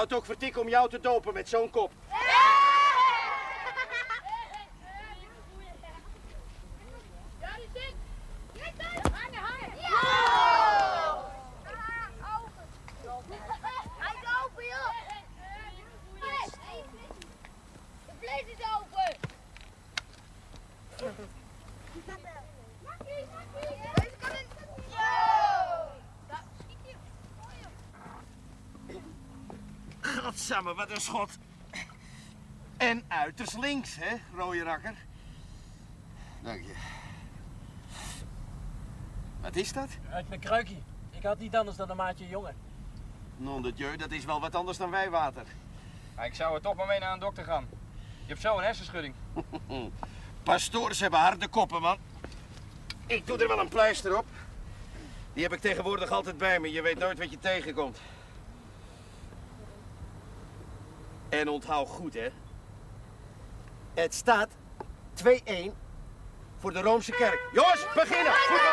S11: Het ook vertikken om jou te dopen met zo'n kop.
S24: Hij is open, joh! De vlees is open! Deze kan in.
S11: Godsamme, wat een schot. En uiterst links, hè, rode rakker. Dank je. Wat is dat?
S5: Uit mijn kruikje. Ik had niet anders dan een maatje jongen.
S11: Non de Dieu, dat is wel wat anders dan wijwater.
S25: ik zou er toch maar mee naar een dokter gaan. Je hebt zo een hersenschudding. *laughs*
S11: Pastoors hebben harde koppen, man. Ik doe er wel een pleister op. Die heb ik tegenwoordig altijd bij me. Je weet nooit wat je tegenkomt. En onthoud goed, hè. Het staat 2-1 voor de Roomse kerk. Jongens, beginnen! Voetbal!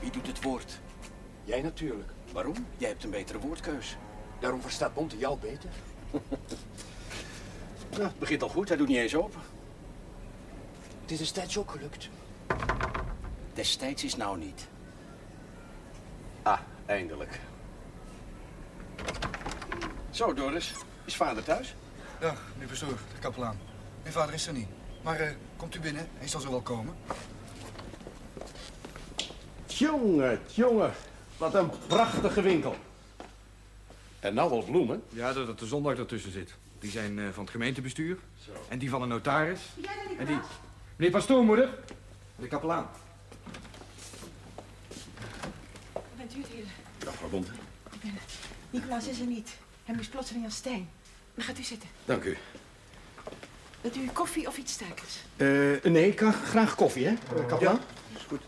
S11: Wie doet het woord? Jij natuurlijk. Waarom? Jij hebt een betere woordkeus. Daarom verstaat Bonte jou beter. *laughs* nou, het begint al goed. Hij doet niet eens open. Het is destijds ook gelukt. Destijds is nou niet. Ah, eindelijk. Zo, Doris. Is vader thuis?
S26: Dag, meneer pastoor, de kapelaan. Mijn vader is er niet. Maar eh, komt u binnen, hij zal zo wel komen.
S11: Tjonge, tjonge. Wat een prachtige winkel. En nou wel bloemen.
S6: Ja, dat de zondag ertussen zit. Die zijn eh, van het gemeentebestuur. En die van de notaris. En die... Meneer pastoormoeder. De kapelaan.
S9: Bent u het hier?
S11: Dag, mevrouw Bonte.
S9: Ik ben het. Nicolaas is er niet. Hij moest plotseling aan Stijn. Dan gaat u zitten.
S11: Dank u.
S9: Wilt u koffie of iets sterkers?
S11: Eh, nee, ik kan graag koffie, hè, eh, kapelaan? is goed.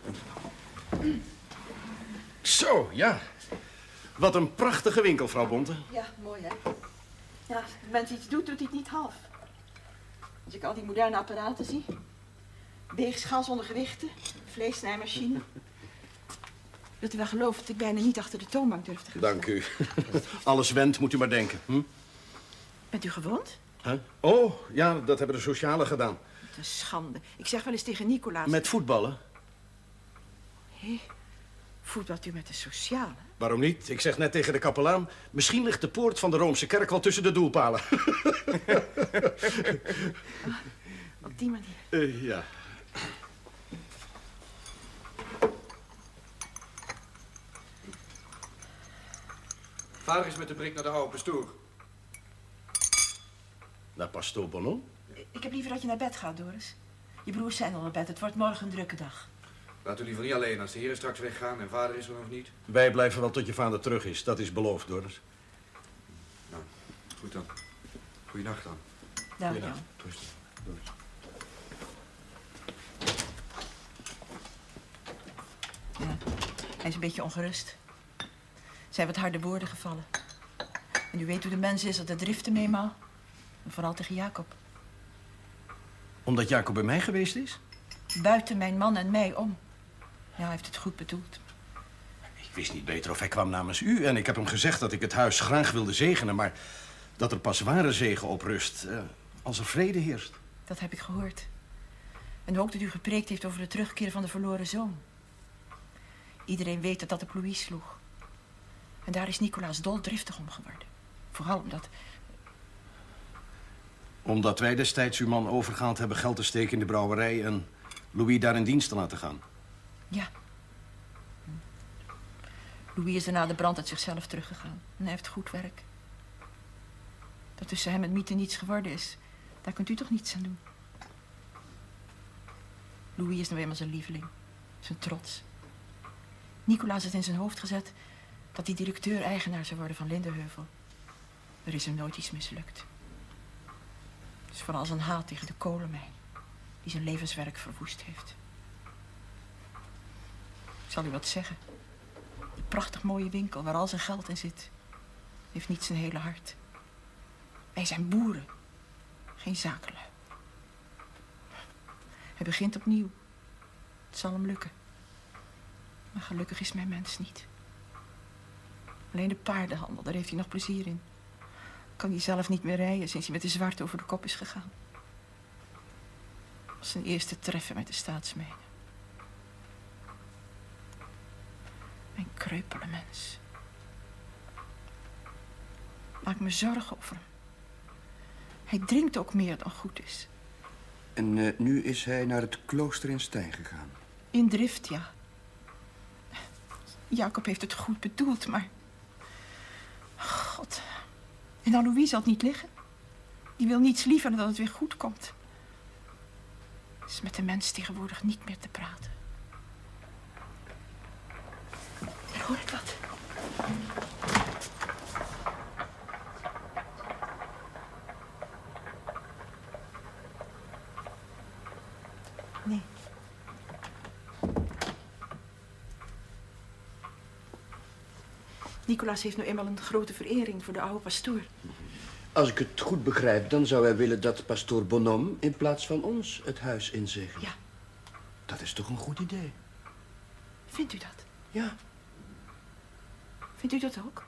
S11: Zo, ja. Wat een prachtige winkel, vrouw Bonte.
S9: Ja, mooi hè. Ja, als de mens iets doet, doet hij het niet half. Als ik al die moderne apparaten zie. Weegschaal zonder gewichten, vleesnijmachine. Wilt u wel geloven dat ik bijna niet achter de toonbank durf te gaan
S11: Dank u. *laughs* Alles wendt, moet u maar denken. Hm?
S9: Bent u gewond?
S11: Huh? Oh, ja, dat hebben de socialen gedaan.
S9: Wat een schande. Ik zeg wel eens tegen Nicolaas...
S11: Met voetballen?
S9: Hé, voetbalt u met de sociale?
S11: Waarom niet? Ik zeg net tegen de kapelaan... misschien ligt de poort van de Roomse kerk wel tussen de doelpalen. *laughs*
S9: Op die manier.
S11: Eh, ja.
S6: Vader is met de brik naar de oude pastoor.
S11: Naar pastoor Bonon?
S9: Ik heb liever dat je naar bed gaat, Doris. Je broers zijn al naar bed. Het wordt morgen een drukke dag.
S6: Laat u liever niet alleen als de heren straks weggaan en vader is er nog niet.
S11: Wij blijven wel tot je vader terug is. Dat is beloofd, Doris.
S6: Nou, goed dan. Goeienacht dan.
S9: Dag. Jan.
S11: Rustig. Doris.
S9: Ja, hij is een beetje ongerust. Er zijn wat harde woorden gevallen. En u weet hoe de mens is, dat de driften meemaal. En vooral tegen Jacob.
S11: Omdat Jacob bij mij geweest is?
S9: Buiten mijn man en mij om. Ja, hij heeft het goed bedoeld.
S11: Ik wist niet beter of hij kwam namens u. En ik heb hem gezegd dat ik het huis graag wilde zegenen... maar dat er pas ware zegen op rust eh, als er vrede heerst.
S9: Dat heb ik gehoord. En ook dat u gepreekt heeft over de terugkeer van de verloren zoon. Iedereen weet dat dat op Louis sloeg. En daar is Nicolaas doldriftig om geworden. Vooral omdat...
S11: Omdat wij destijds uw man overgehaald hebben geld te steken in de brouwerij... en Louis daar in dienst te laten gaan.
S9: Ja. Louis is er na de brand uit zichzelf teruggegaan. En hij heeft goed werk. Dat tussen hem en Miete niets geworden is, daar kunt u toch niets aan doen. Louis is nou eenmaal zijn lieveling. Zijn trots. Nicolaas heeft in zijn hoofd gezet dat hij directeur-eigenaar zou worden van Lindeheuvel. Er is hem nooit iets mislukt. Het is vooral zijn haat tegen de kolenmijn die zijn levenswerk verwoest heeft. Ik zal u wat zeggen. Die prachtig mooie winkel waar al zijn geld in zit, heeft niet zijn hele hart. Wij zijn boeren, geen zakenlui. Hij begint opnieuw. Het zal hem lukken. Maar gelukkig is mijn mens niet. Alleen de paardenhandel, daar heeft hij nog plezier in. Kan hij zelf niet meer rijden sinds hij met de zwart over de kop is gegaan. Dat was zijn eerste treffen met de staatsmijnen. Mijn kreupele mens. Maak me zorgen over hem. Hij drinkt ook meer dan goed is.
S1: En eh, nu is hij naar het klooster in Stijn gegaan.
S9: In drift, ja. Jacob heeft het goed bedoeld, maar... God. En aan Louise zal het niet liggen. Die wil niets liever dan dat het weer goed komt. Is met de mens tegenwoordig niet meer te praten. Hoor ik dat? Nee. Nicolaas heeft nu eenmaal een grote verering voor de oude pastoor.
S1: Als ik het goed begrijp, dan zou hij willen dat pastoor Bonhomme in plaats van ons het huis inzegent.
S9: Ja.
S1: Dat is toch een goed idee?
S9: Vindt u dat?
S1: Ja.
S9: Vindt u dat ook?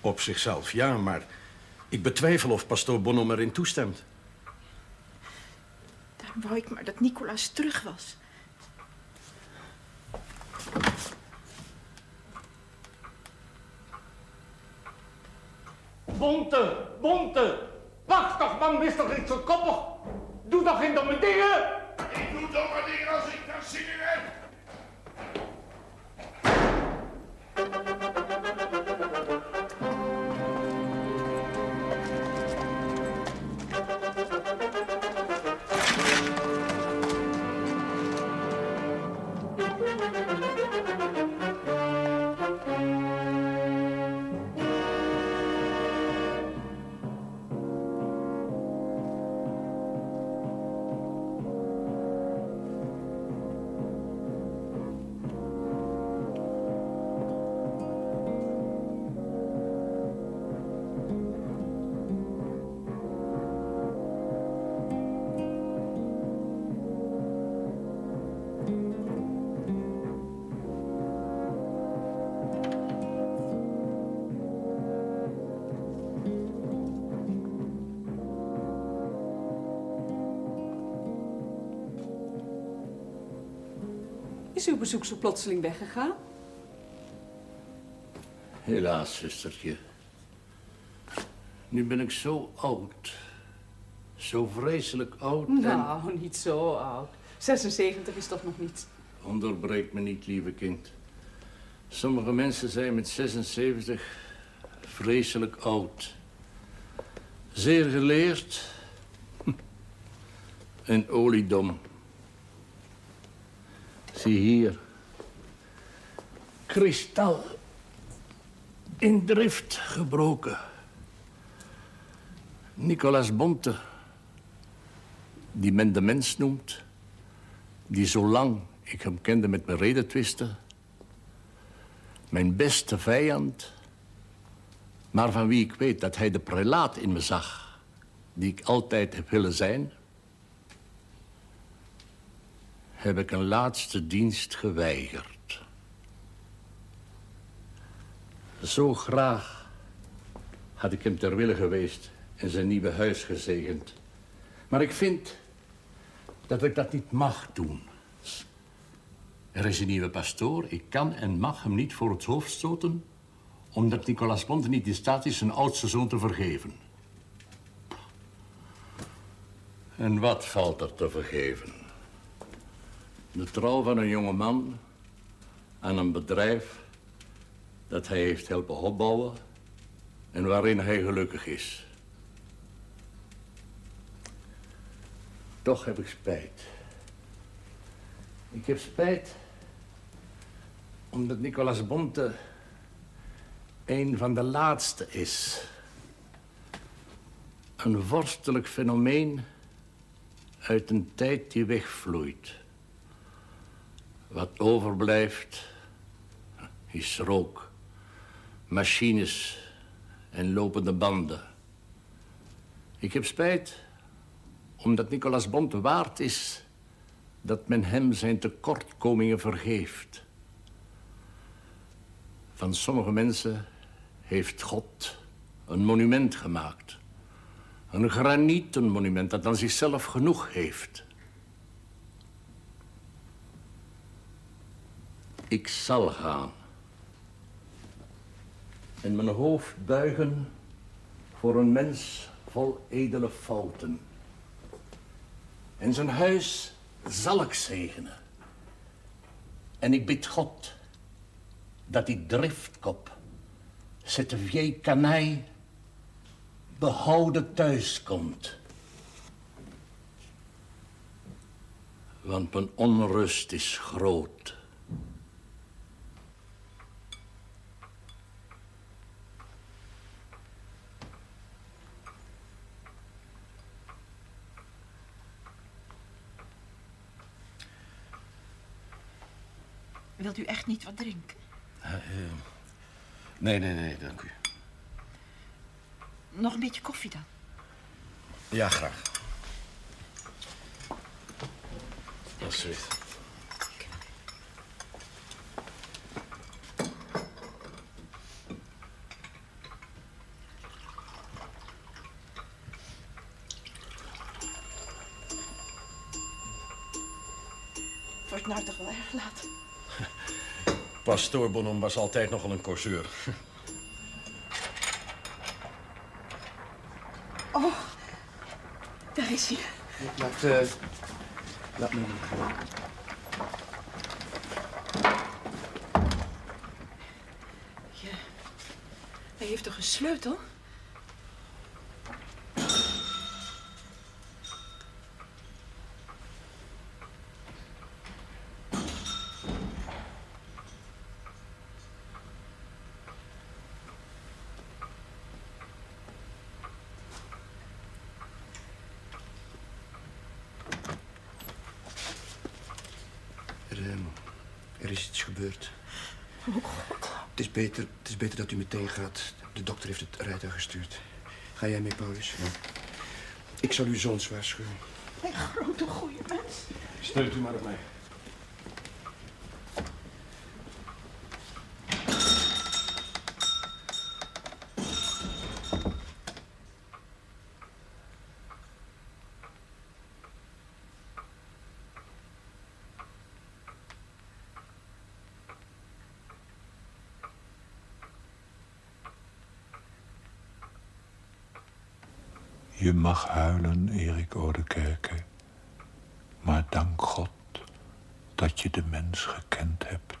S11: Op zichzelf, ja, maar ik betwijfel of pastoor Bonhomme erin toestemt.
S9: Daarom wou ik maar dat Nicolaas terug was.
S27: Bonte, Bonte. Wacht toch, man, wees toch niet zo koppig. Doe toch geen domme dingen.
S18: Ik doe domme dingen als ik kan zingen heb.
S16: Bezoek zo plotseling weggegaan?
S15: Helaas, zustertje. Nu ben ik zo oud. Zo vreselijk oud. en-
S16: Nou, niet zo oud. 76 is toch nog niet.
S15: Onderbreek me niet, lieve kind. Sommige mensen zijn met 76 vreselijk oud. Zeer geleerd hm, en oliedom. Zie hier. Kristal in drift gebroken. Nicolas Bonte, die men de mens noemt, die zolang ik hem kende met mijn redetwisten, mijn beste vijand, maar van wie ik weet dat hij de prelaat in me zag, die ik altijd heb willen zijn, heb ik een laatste dienst geweigerd. Zo graag had ik hem ter wille geweest en zijn nieuwe huis gezegend. Maar ik vind dat ik dat niet mag doen. Er is een nieuwe pastoor. Ik kan en mag hem niet voor het hoofd stoten... omdat Nicolas Ponte niet in staat is zijn oudste zoon te vergeven. En wat valt er te vergeven? De trouw van een jonge man aan een bedrijf dat hij heeft helpen opbouwen en waarin hij gelukkig is. Toch heb ik spijt. Ik heb spijt omdat Nicolas Bonte een van de laatste is. Een vorstelijk fenomeen uit een tijd die wegvloeit. Wat overblijft is rook, machines en lopende banden. Ik heb spijt omdat Nicolas Bonte waard is dat men hem zijn tekortkomingen vergeeft. Van sommige mensen heeft God een monument gemaakt. Een granieten monument dat aan zichzelf genoeg heeft. Ik zal gaan. En mijn hoofd buigen voor een mens vol edele fouten. En zijn huis zal ik zegenen. En ik bid God dat die driftkop, vieille canaille, behouden thuis komt. Want mijn onrust is groot.
S9: Wilt u echt niet wat drinken?
S11: Eh, eh, nee, nee, nee, dank u.
S9: Nog een beetje koffie dan?
S11: Ja, graag. Alsjeblieft.
S9: Het wordt nou toch wel erg laat.
S11: Pastoor Bonhomme was altijd nogal een corseur. *laughs*
S9: Oh, daar is hij.
S11: Laat, eh laat me...
S9: Ja. Hij heeft toch een sleutel?
S1: Er, ehm, er is iets gebeurd.
S9: Oh god.
S1: Het is, beter, het is beter dat u meteen gaat. De dokter heeft het rijtuig gestuurd. Ga jij mee, Paulus? Ik zal uw zoons waarschuwen.
S9: Een grote goeie mens.
S11: Steunt u maar op mij.
S2: Mag huilen, Erik Oudekerke. Maar dank God dat je de mens gekend hebt.